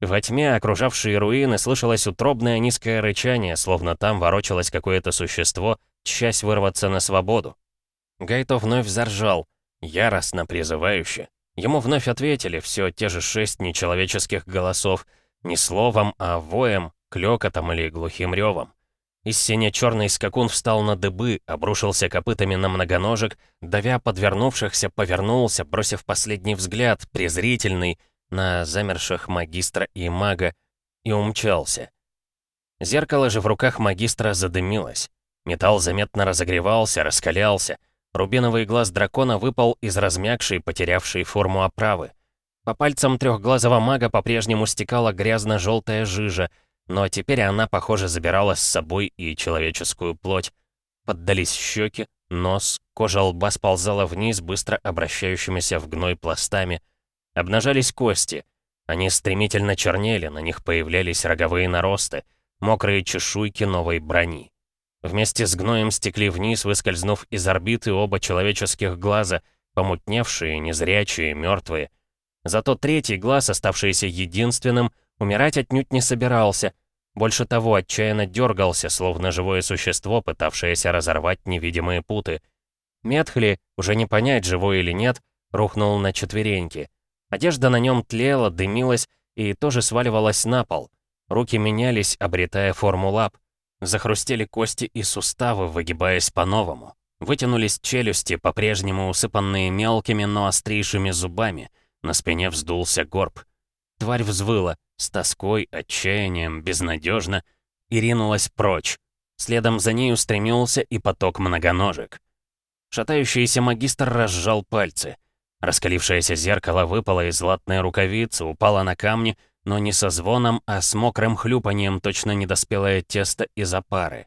Во тьме, окружавшей руины, слышалось утробное низкое рычание, словно там ворочалось какое-то существо, часть вырваться на свободу. Гайто вновь заржал, яростно призывающе. Ему вновь ответили все те же шесть нечеловеческих голосов, не словом, а воем, клёкотом или глухим ревом. Из сине-черный скакун встал на дыбы, обрушился копытами на многоножек, давя подвернувшихся, повернулся, бросив последний взгляд, презрительный, на замерших магистра и мага, и умчался. Зеркало же в руках магистра задымилось. Металл заметно разогревался, раскалялся. Рубиновый глаз дракона выпал из размягшей, потерявшей форму оправы. По пальцам трехглазого мага по-прежнему стекала грязно-желтая жижа, но теперь она, похоже, забирала с собой и человеческую плоть. Поддались щеки, нос, кожа лба сползала вниз, быстро обращающимися в гной пластами. Обнажались кости. Они стремительно чернели, на них появлялись роговые наросты, мокрые чешуйки новой брони. Вместе с гноем стекли вниз, выскользнув из орбиты оба человеческих глаза, помутневшие, незрячие, мертвые. Зато третий глаз, оставшийся единственным, Умирать отнюдь не собирался. Больше того, отчаянно дергался, словно живое существо, пытавшееся разорвать невидимые путы. Метхли, уже не понять, живой или нет, рухнул на четвереньки. Одежда на нем тлела, дымилась и тоже сваливалась на пол. Руки менялись, обретая форму лап. Захрустели кости и суставы, выгибаясь по-новому. Вытянулись челюсти, по-прежнему усыпанные мелкими, но острейшими зубами. На спине вздулся горб. Тварь взвыла, с тоской, отчаянием, безнадежно, и ринулась прочь. Следом за ней устремился и поток многоножек. Шатающийся магистр разжал пальцы. Раскалившееся зеркало выпало из латной рукавицы, упало на камни, но не со звоном, а с мокрым хлюпанием точно недоспелое тесто из опары.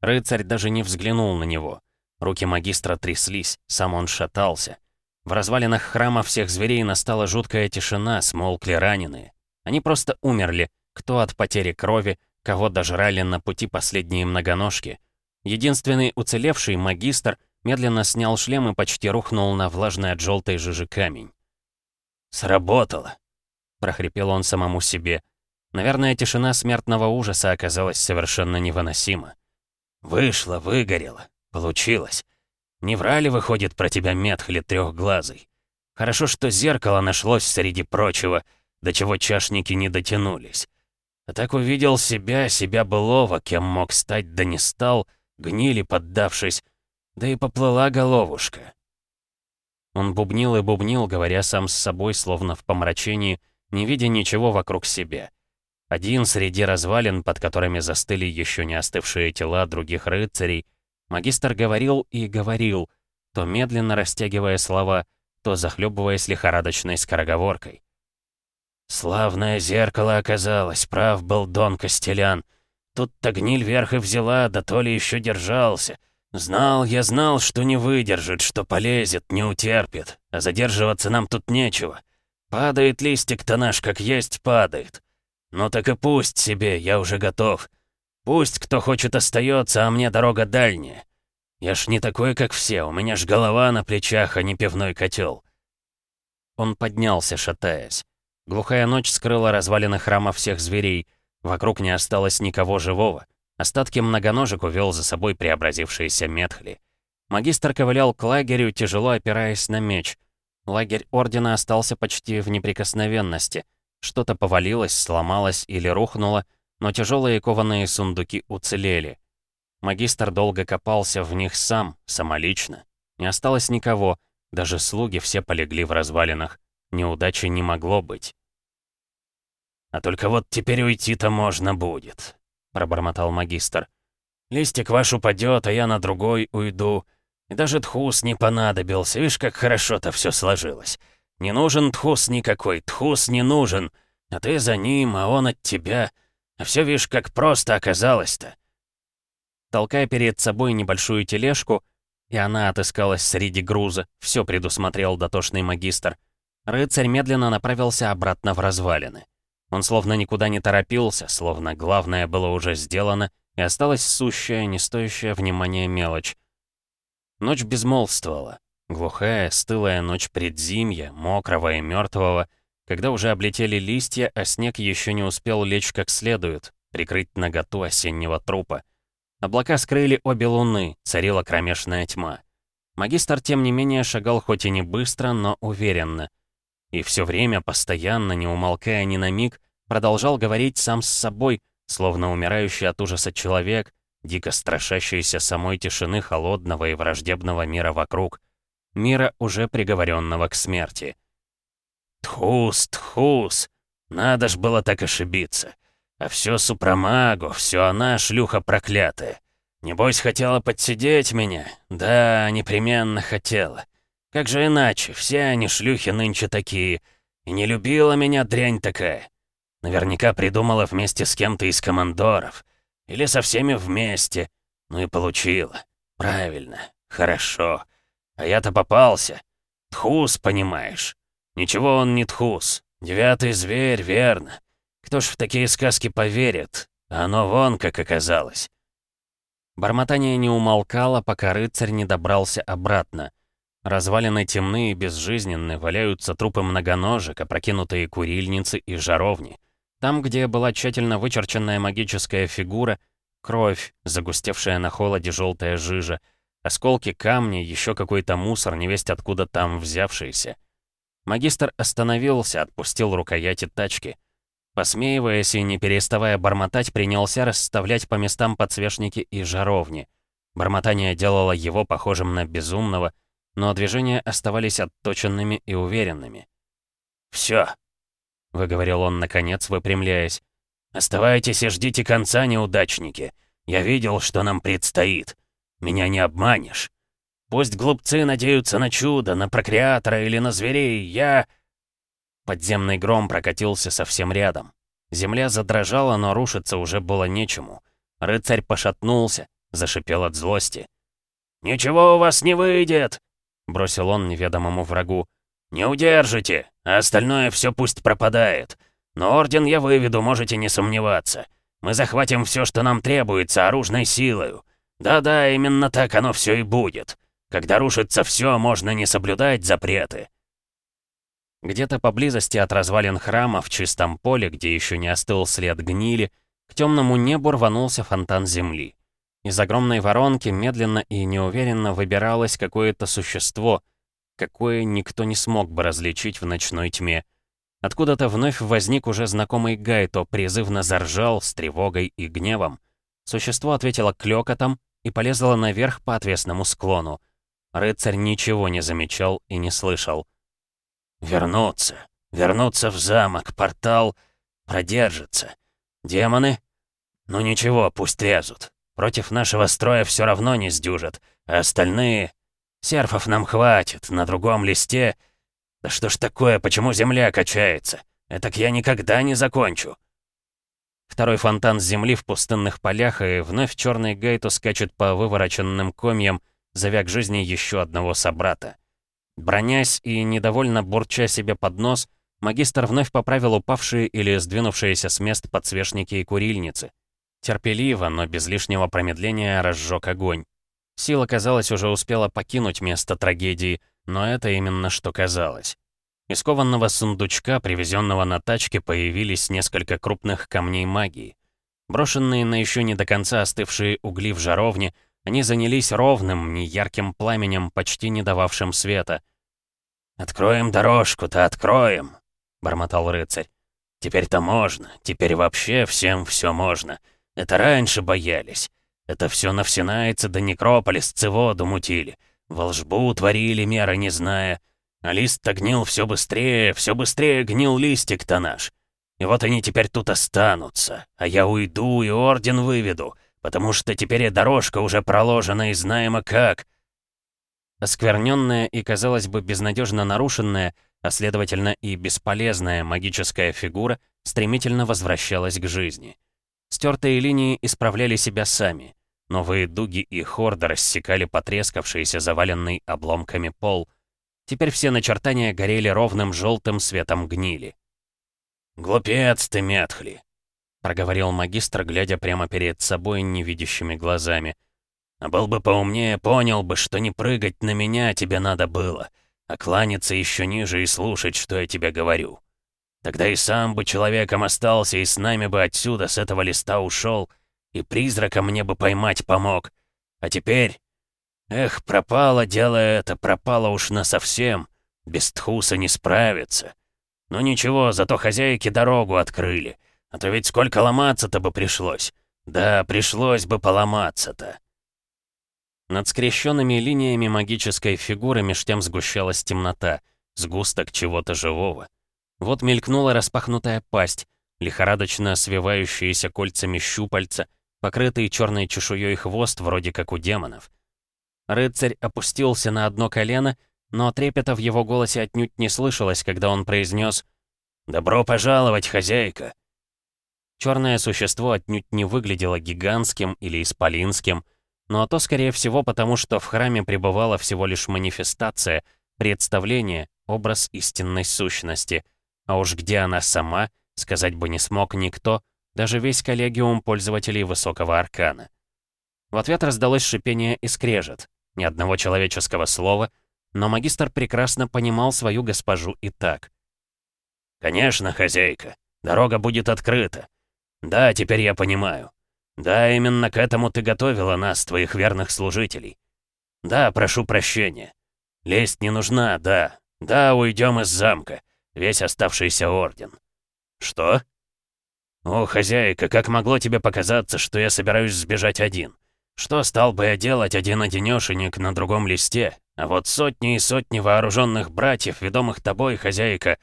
Рыцарь даже не взглянул на него. Руки магистра тряслись, сам он шатался. В развалинах храма всех зверей настала жуткая тишина, смолкли раненые. Они просто умерли, кто от потери крови, кого дожрали на пути последние многоножки. Единственный уцелевший магистр медленно снял шлем и почти рухнул на влажный от желтой жижи камень. «Сработало!» — прохрипел он самому себе. Наверное, тишина смертного ужаса оказалась совершенно невыносима. «Вышло, выгорело, получилось. Не врали, выходит, про тебя Метхли трехглазый. Хорошо, что зеркало нашлось среди прочего — до чего чашники не дотянулись. А так увидел себя, себя былого, кем мог стать, да не стал, гнили поддавшись, да и поплыла головушка. Он бубнил и бубнил, говоря сам с собой, словно в помрачении, не видя ничего вокруг себя. Один среди развалин, под которыми застыли еще не остывшие тела других рыцарей, магистр говорил и говорил, то медленно растягивая слова, то захлебываясь лихорадочной скороговоркой. Славное зеркало оказалось, прав был Дон Костелян. Тут-то гниль вверх и взяла, да то ли еще держался. Знал я, знал, что не выдержит, что полезет, не утерпит. А задерживаться нам тут нечего. Падает листик-то наш, как есть, падает. Ну так и пусть себе, я уже готов. Пусть кто хочет остается, а мне дорога дальняя. Я ж не такой, как все, у меня ж голова на плечах, а не пивной котел. Он поднялся, шатаясь. Глухая ночь скрыла развалины храма всех зверей. Вокруг не осталось никого живого. Остатки многоножек увел за собой преобразившийся Метхли. Магистр ковылял к лагерю, тяжело опираясь на меч. Лагерь Ордена остался почти в неприкосновенности. Что-то повалилось, сломалось или рухнуло, но тяжелые кованые сундуки уцелели. Магистр долго копался в них сам, самолично. Не осталось никого, даже слуги все полегли в развалинах. Неудачи не могло быть. «А только вот теперь уйти-то можно будет», — пробормотал магистр. «Листик ваш упадет, а я на другой уйду. И даже тхус не понадобился. Видишь, как хорошо-то все сложилось. Не нужен тхус никакой, тхус не нужен. А ты за ним, а он от тебя. А все видишь, как просто оказалось-то». Толкая перед собой небольшую тележку, и она отыскалась среди груза, все предусмотрел дотошный магистр, Рыцарь медленно направился обратно в развалины. Он словно никуда не торопился, словно главное было уже сделано, и осталась сущая, не стоящая внимания мелочь. Ночь безмолвствовала. Глухая, стылая ночь предзимья, мокрого и мертвого, когда уже облетели листья, а снег еще не успел лечь как следует, прикрыть наготу осеннего трупа. Облака скрыли обе луны, царила кромешная тьма. Магистр, тем не менее, шагал хоть и не быстро, но уверенно. И все время, постоянно, не умолкая ни на миг, продолжал говорить сам с собой, словно умирающий от ужаса человек, дико страшащийся самой тишины холодного и враждебного мира вокруг, мира, уже приговоренного к смерти. Тхус, тхус, надо ж было так ошибиться. А все супрамагу, все она, шлюха проклятая. Небось, хотела подсидеть меня? Да, непременно хотела. Как же иначе, все они шлюхи нынче такие. И не любила меня дрянь такая. Наверняка придумала вместе с кем-то из командоров. Или со всеми вместе. Ну и получила. Правильно, хорошо. А я-то попался. Тхус, понимаешь. Ничего он не тхус. Девятый зверь, верно. Кто ж в такие сказки поверит? А оно вон как оказалось. Бормотание не умолкало, пока рыцарь не добрался обратно. Развалины темные и безжизненные, валяются трупы многоножек, опрокинутые курильницы и жаровни. Там, где была тщательно вычерченная магическая фигура, кровь, загустевшая на холоде желтая жижа, осколки камня, еще какой-то мусор, невесть откуда там взявшийся. Магистр остановился, отпустил рукояти тачки. Посмеиваясь и не переставая бормотать, принялся расставлять по местам подсвечники и жаровни. Бормотание делало его похожим на безумного, но движения оставались отточенными и уверенными. «Всё», — выговорил он, наконец, выпрямляясь. «Оставайтесь и ждите конца, неудачники. Я видел, что нам предстоит. Меня не обманешь. Пусть глупцы надеются на чудо, на прокреатора или на зверей, я...» Подземный гром прокатился совсем рядом. Земля задрожала, но рушиться уже было нечему. Рыцарь пошатнулся, зашипел от злости. «Ничего у вас не выйдет!» — бросил он неведомому врагу. «Не удержите, а остальное все пусть пропадает. Но орден я выведу, можете не сомневаться. Мы захватим все, что нам требуется, оружной силою. Да-да, именно так оно все и будет. Когда рушится все, можно не соблюдать запреты. Где-то поблизости от развалин храма, в чистом поле, где еще не остыл след гнили, к темному небу рванулся фонтан земли. Из огромной воронки медленно и неуверенно выбиралось какое-то существо, какое никто не смог бы различить в ночной тьме. Откуда-то вновь возник уже знакомый Гайто, призывно заржал с тревогой и гневом. Существо ответило клёкотом и полезло наверх по отвесному склону. Рыцарь ничего не замечал и не слышал. Вернуться. Вернуться в замок. Портал продержится. Демоны? Ну ничего, пусть лезут. Против нашего строя все равно не сдюжат. А остальные... Серфов нам хватит. На другом листе... Да что ж такое, почему земля качается? Этак я никогда не закончу. Второй фонтан земли в пустынных полях, и вновь черный Гейту скачет по вывороченным комьям, завяк жизни еще одного собрата. Бронясь и недовольно бурча себе под нос, магистр вновь поправил упавшие или сдвинувшиеся с мест подсвечники и курильницы. Терпеливо, но без лишнего промедления разжег огонь. Сила, казалось, уже успела покинуть место трагедии, но это именно что казалось. Из кованного сундучка, привезенного на тачке, появились несколько крупных камней магии. Брошенные на еще не до конца остывшие угли в жаровне, они занялись ровным, неярким пламенем, почти не дававшим света. «Откроем дорожку-то, откроем!» — бормотал рыцарь. «Теперь-то можно, теперь вообще всем все можно. Это раньше боялись. Это все навсенается до некрополис циводу мутили. Волжбу творили, меры не зная. А лист-то гнил все быстрее, все быстрее гнил листик-то наш. И вот они теперь тут останутся, а я уйду и орден выведу потому что теперь и дорожка уже проложена и знаемо как». Оскверненная и, казалось бы, безнадежно нарушенная, а следовательно и бесполезная магическая фигура стремительно возвращалась к жизни. Стертые линии исправляли себя сами. Новые дуги и хорды рассекали потрескавшийся, заваленный обломками пол. Теперь все начертания горели ровным желтым светом гнили. «Глупец ты, Метхли!» Проговорил магистр, глядя прямо перед собой невидящими глазами. «А был бы поумнее, понял бы, что не прыгать на меня тебе надо было, а кланяться еще ниже и слушать, что я тебе говорю. Тогда и сам бы человеком остался, и с нами бы отсюда, с этого листа ушел, и призрака мне бы поймать помог. А теперь... Эх, пропало дело это, пропало уж насовсем. Без тхуса не справиться. Ну ничего, зато хозяйки дорогу открыли. А то ведь сколько ломаться-то бы пришлось. Да, пришлось бы поломаться-то. Над скрещенными линиями магической фигуры меж тем сгущалась темнота, сгусток чего-то живого. Вот мелькнула распахнутая пасть, лихорадочно свивающиеся кольцами щупальца, покрытый черной чешуей хвост вроде как у демонов. Рыцарь опустился на одно колено, но трепета в его голосе отнюдь не слышалось, когда он произнес «Добро пожаловать, хозяйка!». Черное существо отнюдь не выглядело гигантским или исполинским, но то, скорее всего, потому что в храме пребывала всего лишь манифестация, представление, образ истинной сущности. А уж где она сама, сказать бы не смог никто, даже весь коллегиум пользователей высокого аркана. В ответ раздалось шипение и скрежет. Ни одного человеческого слова, но магистр прекрасно понимал свою госпожу и так. «Конечно, хозяйка, дорога будет открыта. Да, теперь я понимаю. Да, именно к этому ты готовила нас, твоих верных служителей. Да, прошу прощения. Лезть не нужна, да. Да, уйдем из замка. Весь оставшийся орден. Что? О, хозяйка, как могло тебе показаться, что я собираюсь сбежать один? Что стал бы я делать один-одинешенек на другом листе? А вот сотни и сотни вооруженных братьев, ведомых тобой, хозяйка...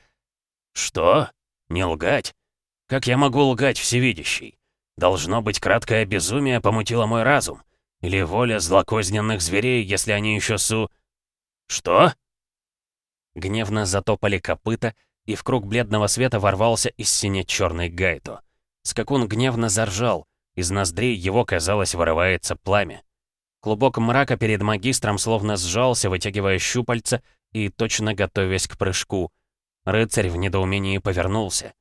Что? Не лгать? Как я могу лгать, всевидящий? Должно быть, краткое безумие помутило мой разум. Или воля злокозненных зверей, если они еще су... Что? Гневно затопали копыта, и в круг бледного света ворвался из сине-черный гайто. Скакун гневно заржал, из ноздрей его, казалось, вырывается пламя. Клубок мрака перед магистром словно сжался, вытягивая щупальца и точно готовясь к прыжку. Рыцарь в недоумении повернулся.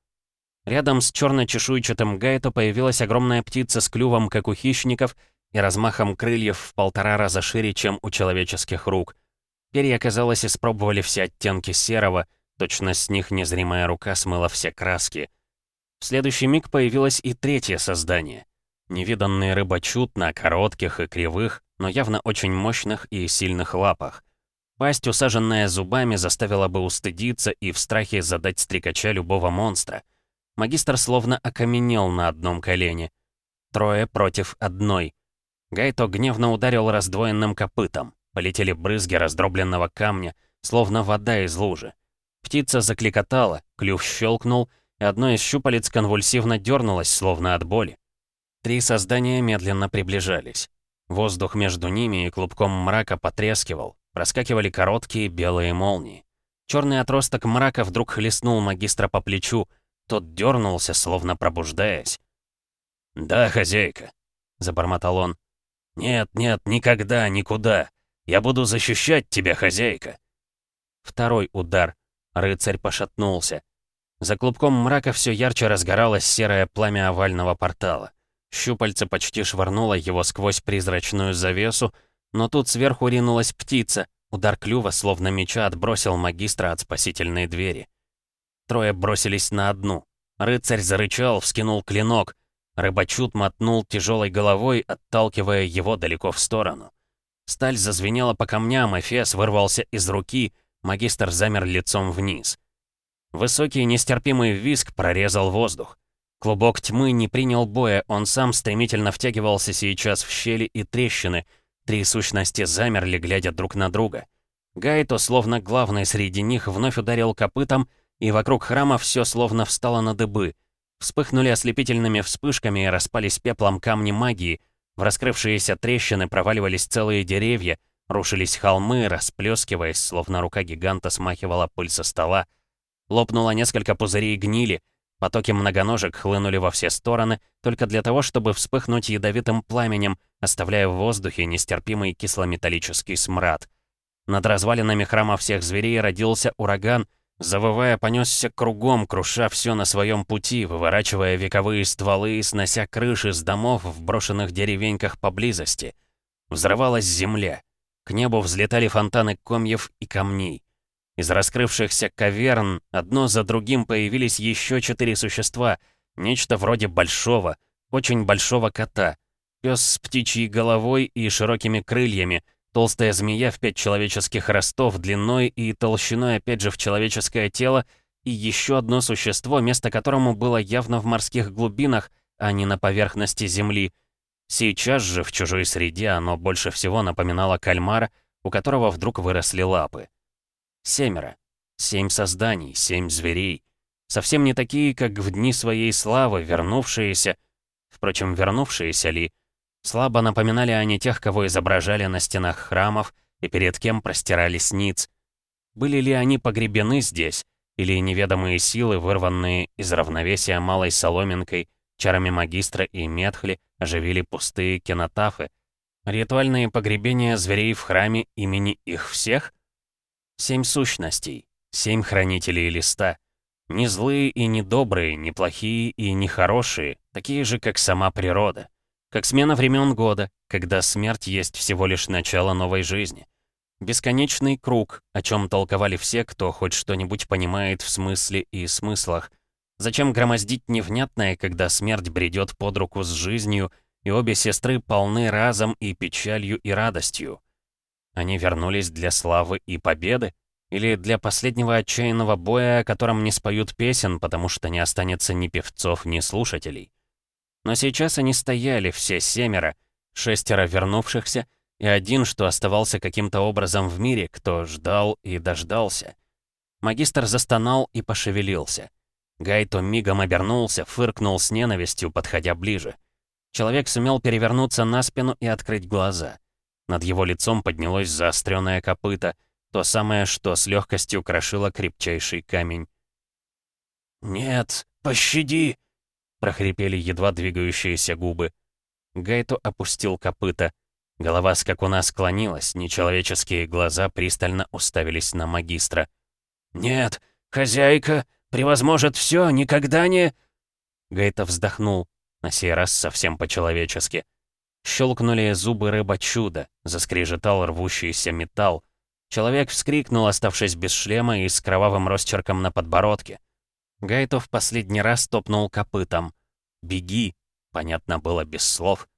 Рядом с черно-чешуйчатым Гайто появилась огромная птица с клювом, как у хищников, и размахом крыльев в полтора раза шире, чем у человеческих рук. Перья, казалось, испробовали все оттенки серого, точно с них незримая рука смыла все краски. В следующий миг появилось и третье создание. Невиданный рыбачут на коротких и кривых, но явно очень мощных и сильных лапах. Пасть, усаженная зубами, заставила бы устыдиться и в страхе задать стрекача любого монстра. Магистр словно окаменел на одном колене. Трое против одной. Гайто гневно ударил раздвоенным копытом. Полетели брызги раздробленного камня, словно вода из лужи. Птица закликотала, клюв щелкнул, и одно из щупалец конвульсивно дернулось, словно от боли. Три создания медленно приближались. Воздух между ними и клубком мрака потрескивал, проскакивали короткие белые молнии. Черный отросток мрака вдруг хлестнул магистра по плечу, тот дернулся, словно пробуждаясь. «Да, хозяйка», — забормотал он. «Нет, нет, никогда, никуда. Я буду защищать тебя, хозяйка». Второй удар. Рыцарь пошатнулся. За клубком мрака все ярче разгоралось серое пламя овального портала. Щупальце почти швырнуло его сквозь призрачную завесу, но тут сверху ринулась птица. Удар клюва, словно меча, отбросил магистра от спасительной двери. Трое бросились на одну. Рыцарь зарычал, вскинул клинок. Рыбачут мотнул тяжелой головой, отталкивая его далеко в сторону. Сталь зазвенела по камням, Эфес вырвался из руки, магистр замер лицом вниз. Высокий нестерпимый виск прорезал воздух. Клубок тьмы не принял боя, он сам стремительно втягивался сейчас в щели и трещины. Три сущности замерли, глядя друг на друга. Гайто, словно главный среди них, вновь ударил копытом, и вокруг храма все словно встало на дыбы. Вспыхнули ослепительными вспышками и распались пеплом камни магии. В раскрывшиеся трещины проваливались целые деревья, рушились холмы, расплескиваясь, словно рука гиганта смахивала пыль со стола. Лопнуло несколько пузырей гнили, потоки многоножек хлынули во все стороны, только для того, чтобы вспыхнуть ядовитым пламенем, оставляя в воздухе нестерпимый кислометаллический смрад. Над развалинами храма всех зверей родился ураган — Завывая, понесся кругом, круша все на своем пути, выворачивая вековые стволы и снося крыши с домов в брошенных деревеньках поблизости. Взрывалась земля. К небу взлетали фонтаны комьев и камней. Из раскрывшихся каверн одно за другим появились еще четыре существа, нечто вроде большого, очень большого кота. Пес с птичьей головой и широкими крыльями, толстая змея в пять человеческих ростов длиной и толщиной опять же в человеческое тело, и еще одно существо, место которому было явно в морских глубинах, а не на поверхности Земли. Сейчас же в чужой среде оно больше всего напоминало кальмара, у которого вдруг выросли лапы. Семеро. Семь созданий, семь зверей. Совсем не такие, как в дни своей славы, вернувшиеся... Впрочем, вернувшиеся ли... Слабо напоминали они тех, кого изображали на стенах храмов и перед кем простирались ниц. Были ли они погребены здесь, или неведомые силы, вырванные из равновесия малой соломинкой, чарами магистра и метхли, оживили пустые кинотафы? Ритуальные погребения зверей в храме имени их всех? Семь сущностей, семь хранителей листа. Не злые и не добрые, не плохие и не хорошие, такие же, как сама природа. Как смена времен года, когда смерть есть всего лишь начало новой жизни. Бесконечный круг, о чем толковали все, кто хоть что-нибудь понимает в смысле и смыслах. Зачем громоздить невнятное, когда смерть бредет под руку с жизнью, и обе сестры полны разом и печалью и радостью? Они вернулись для славы и победы? Или для последнего отчаянного боя, о котором не споют песен, потому что не останется ни певцов, ни слушателей? Но сейчас они стояли, все семеро, шестеро вернувшихся, и один, что оставался каким-то образом в мире, кто ждал и дождался. Магистр застонал и пошевелился. Гайто мигом обернулся, фыркнул с ненавистью, подходя ближе. Человек сумел перевернуться на спину и открыть глаза. Над его лицом поднялось заостренное копыто, то самое, что с легкостью крошило крепчайший камень. «Нет, пощади!» — прохрипели едва двигающиеся губы. Гайто опустил копыто. Голова скакуна склонилась, нечеловеческие глаза пристально уставились на магистра. «Нет, хозяйка, превозможет все, никогда не...» Гейта вздохнул, на сей раз совсем по-человечески. Щелкнули зубы рыба-чудо, заскрежетал рвущийся металл. Человек вскрикнул, оставшись без шлема и с кровавым росчерком на подбородке. Гайто в последний раз топнул копытом. «Беги!» Понятно было без слов.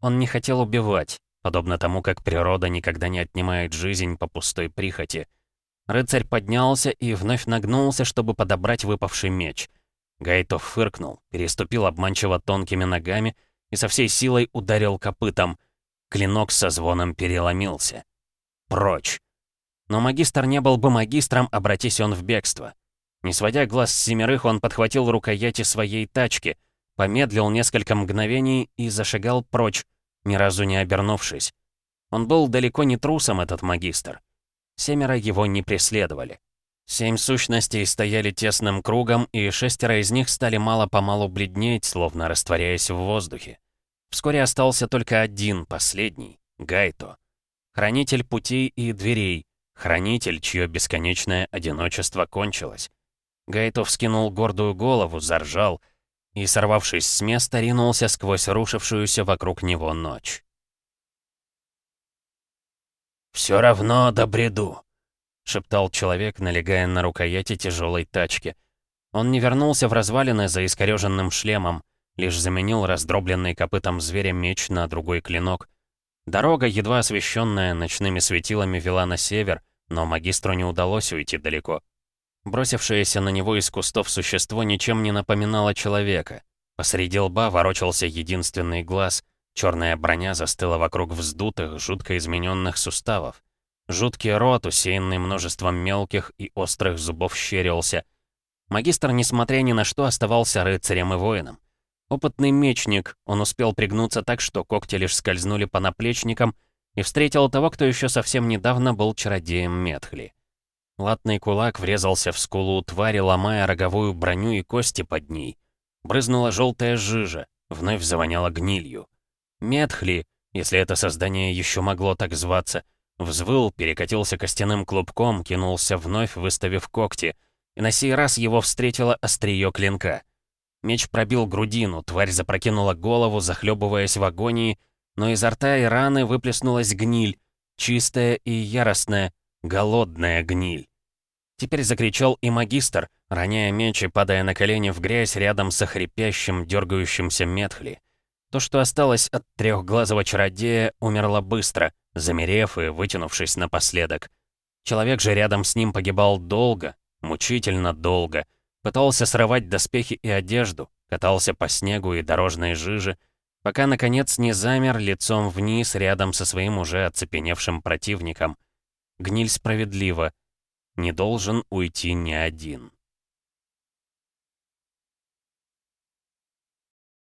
Он не хотел убивать, подобно тому, как природа никогда не отнимает жизнь по пустой прихоти. Рыцарь поднялся и вновь нагнулся, чтобы подобрать выпавший меч. Гайто фыркнул, переступил обманчиво тонкими ногами и со всей силой ударил копытом. Клинок со звоном переломился. Прочь. Но магистр не был бы магистром, обратись он в бегство. Не сводя глаз с семерых, он подхватил рукояти своей тачки, помедлил несколько мгновений и зашагал прочь, ни разу не обернувшись. Он был далеко не трусом, этот магистр. Семеро его не преследовали. Семь сущностей стояли тесным кругом, и шестеро из них стали мало-помалу бледнеть, словно растворяясь в воздухе. Вскоре остался только один, последний — Гайто. Хранитель путей и дверей, хранитель, чье бесконечное одиночество кончилось. Гайто вскинул гордую голову, заржал, и, сорвавшись с места, ринулся сквозь рушившуюся вокруг него ночь. «Все равно добреду», — шептал человек, налегая на рукояти тяжелой тачки. Он не вернулся в развалины за искореженным шлемом, лишь заменил раздробленный копытом зверя меч на другой клинок. Дорога, едва освещенная ночными светилами, вела на север, но магистру не удалось уйти далеко. Бросившееся на него из кустов существо ничем не напоминало человека. Посреди лба ворочался единственный глаз. Черная броня застыла вокруг вздутых, жутко измененных суставов. Жуткий рот, усеянный множеством мелких и острых зубов, щерился. Магистр, несмотря ни на что, оставался рыцарем и воином. Опытный мечник, он успел пригнуться так, что когти лишь скользнули по наплечникам, и встретил того, кто еще совсем недавно был чародеем Метхли. Латный кулак врезался в скулу твари, ломая роговую броню и кости под ней. Брызнула желтая жижа, вновь завоняла гнилью. Метхли, если это создание еще могло так зваться, взвыл, перекатился костяным клубком, кинулся вновь, выставив когти, и на сей раз его встретило острие клинка. Меч пробил грудину, тварь запрокинула голову, захлебываясь в агонии, но изо рта и раны выплеснулась гниль, чистая и яростная, голодная гниль. Теперь закричал и магистр, роняя меч и падая на колени в грязь рядом с охрипящим, дергающимся Метхли. То, что осталось от трехглазого чародея, умерло быстро, замерев и вытянувшись напоследок. Человек же рядом с ним погибал долго, мучительно долго, пытался срывать доспехи и одежду, катался по снегу и дорожной жиже, пока, наконец, не замер лицом вниз рядом со своим уже оцепеневшим противником. Гниль справедливо. Не должен уйти ни один.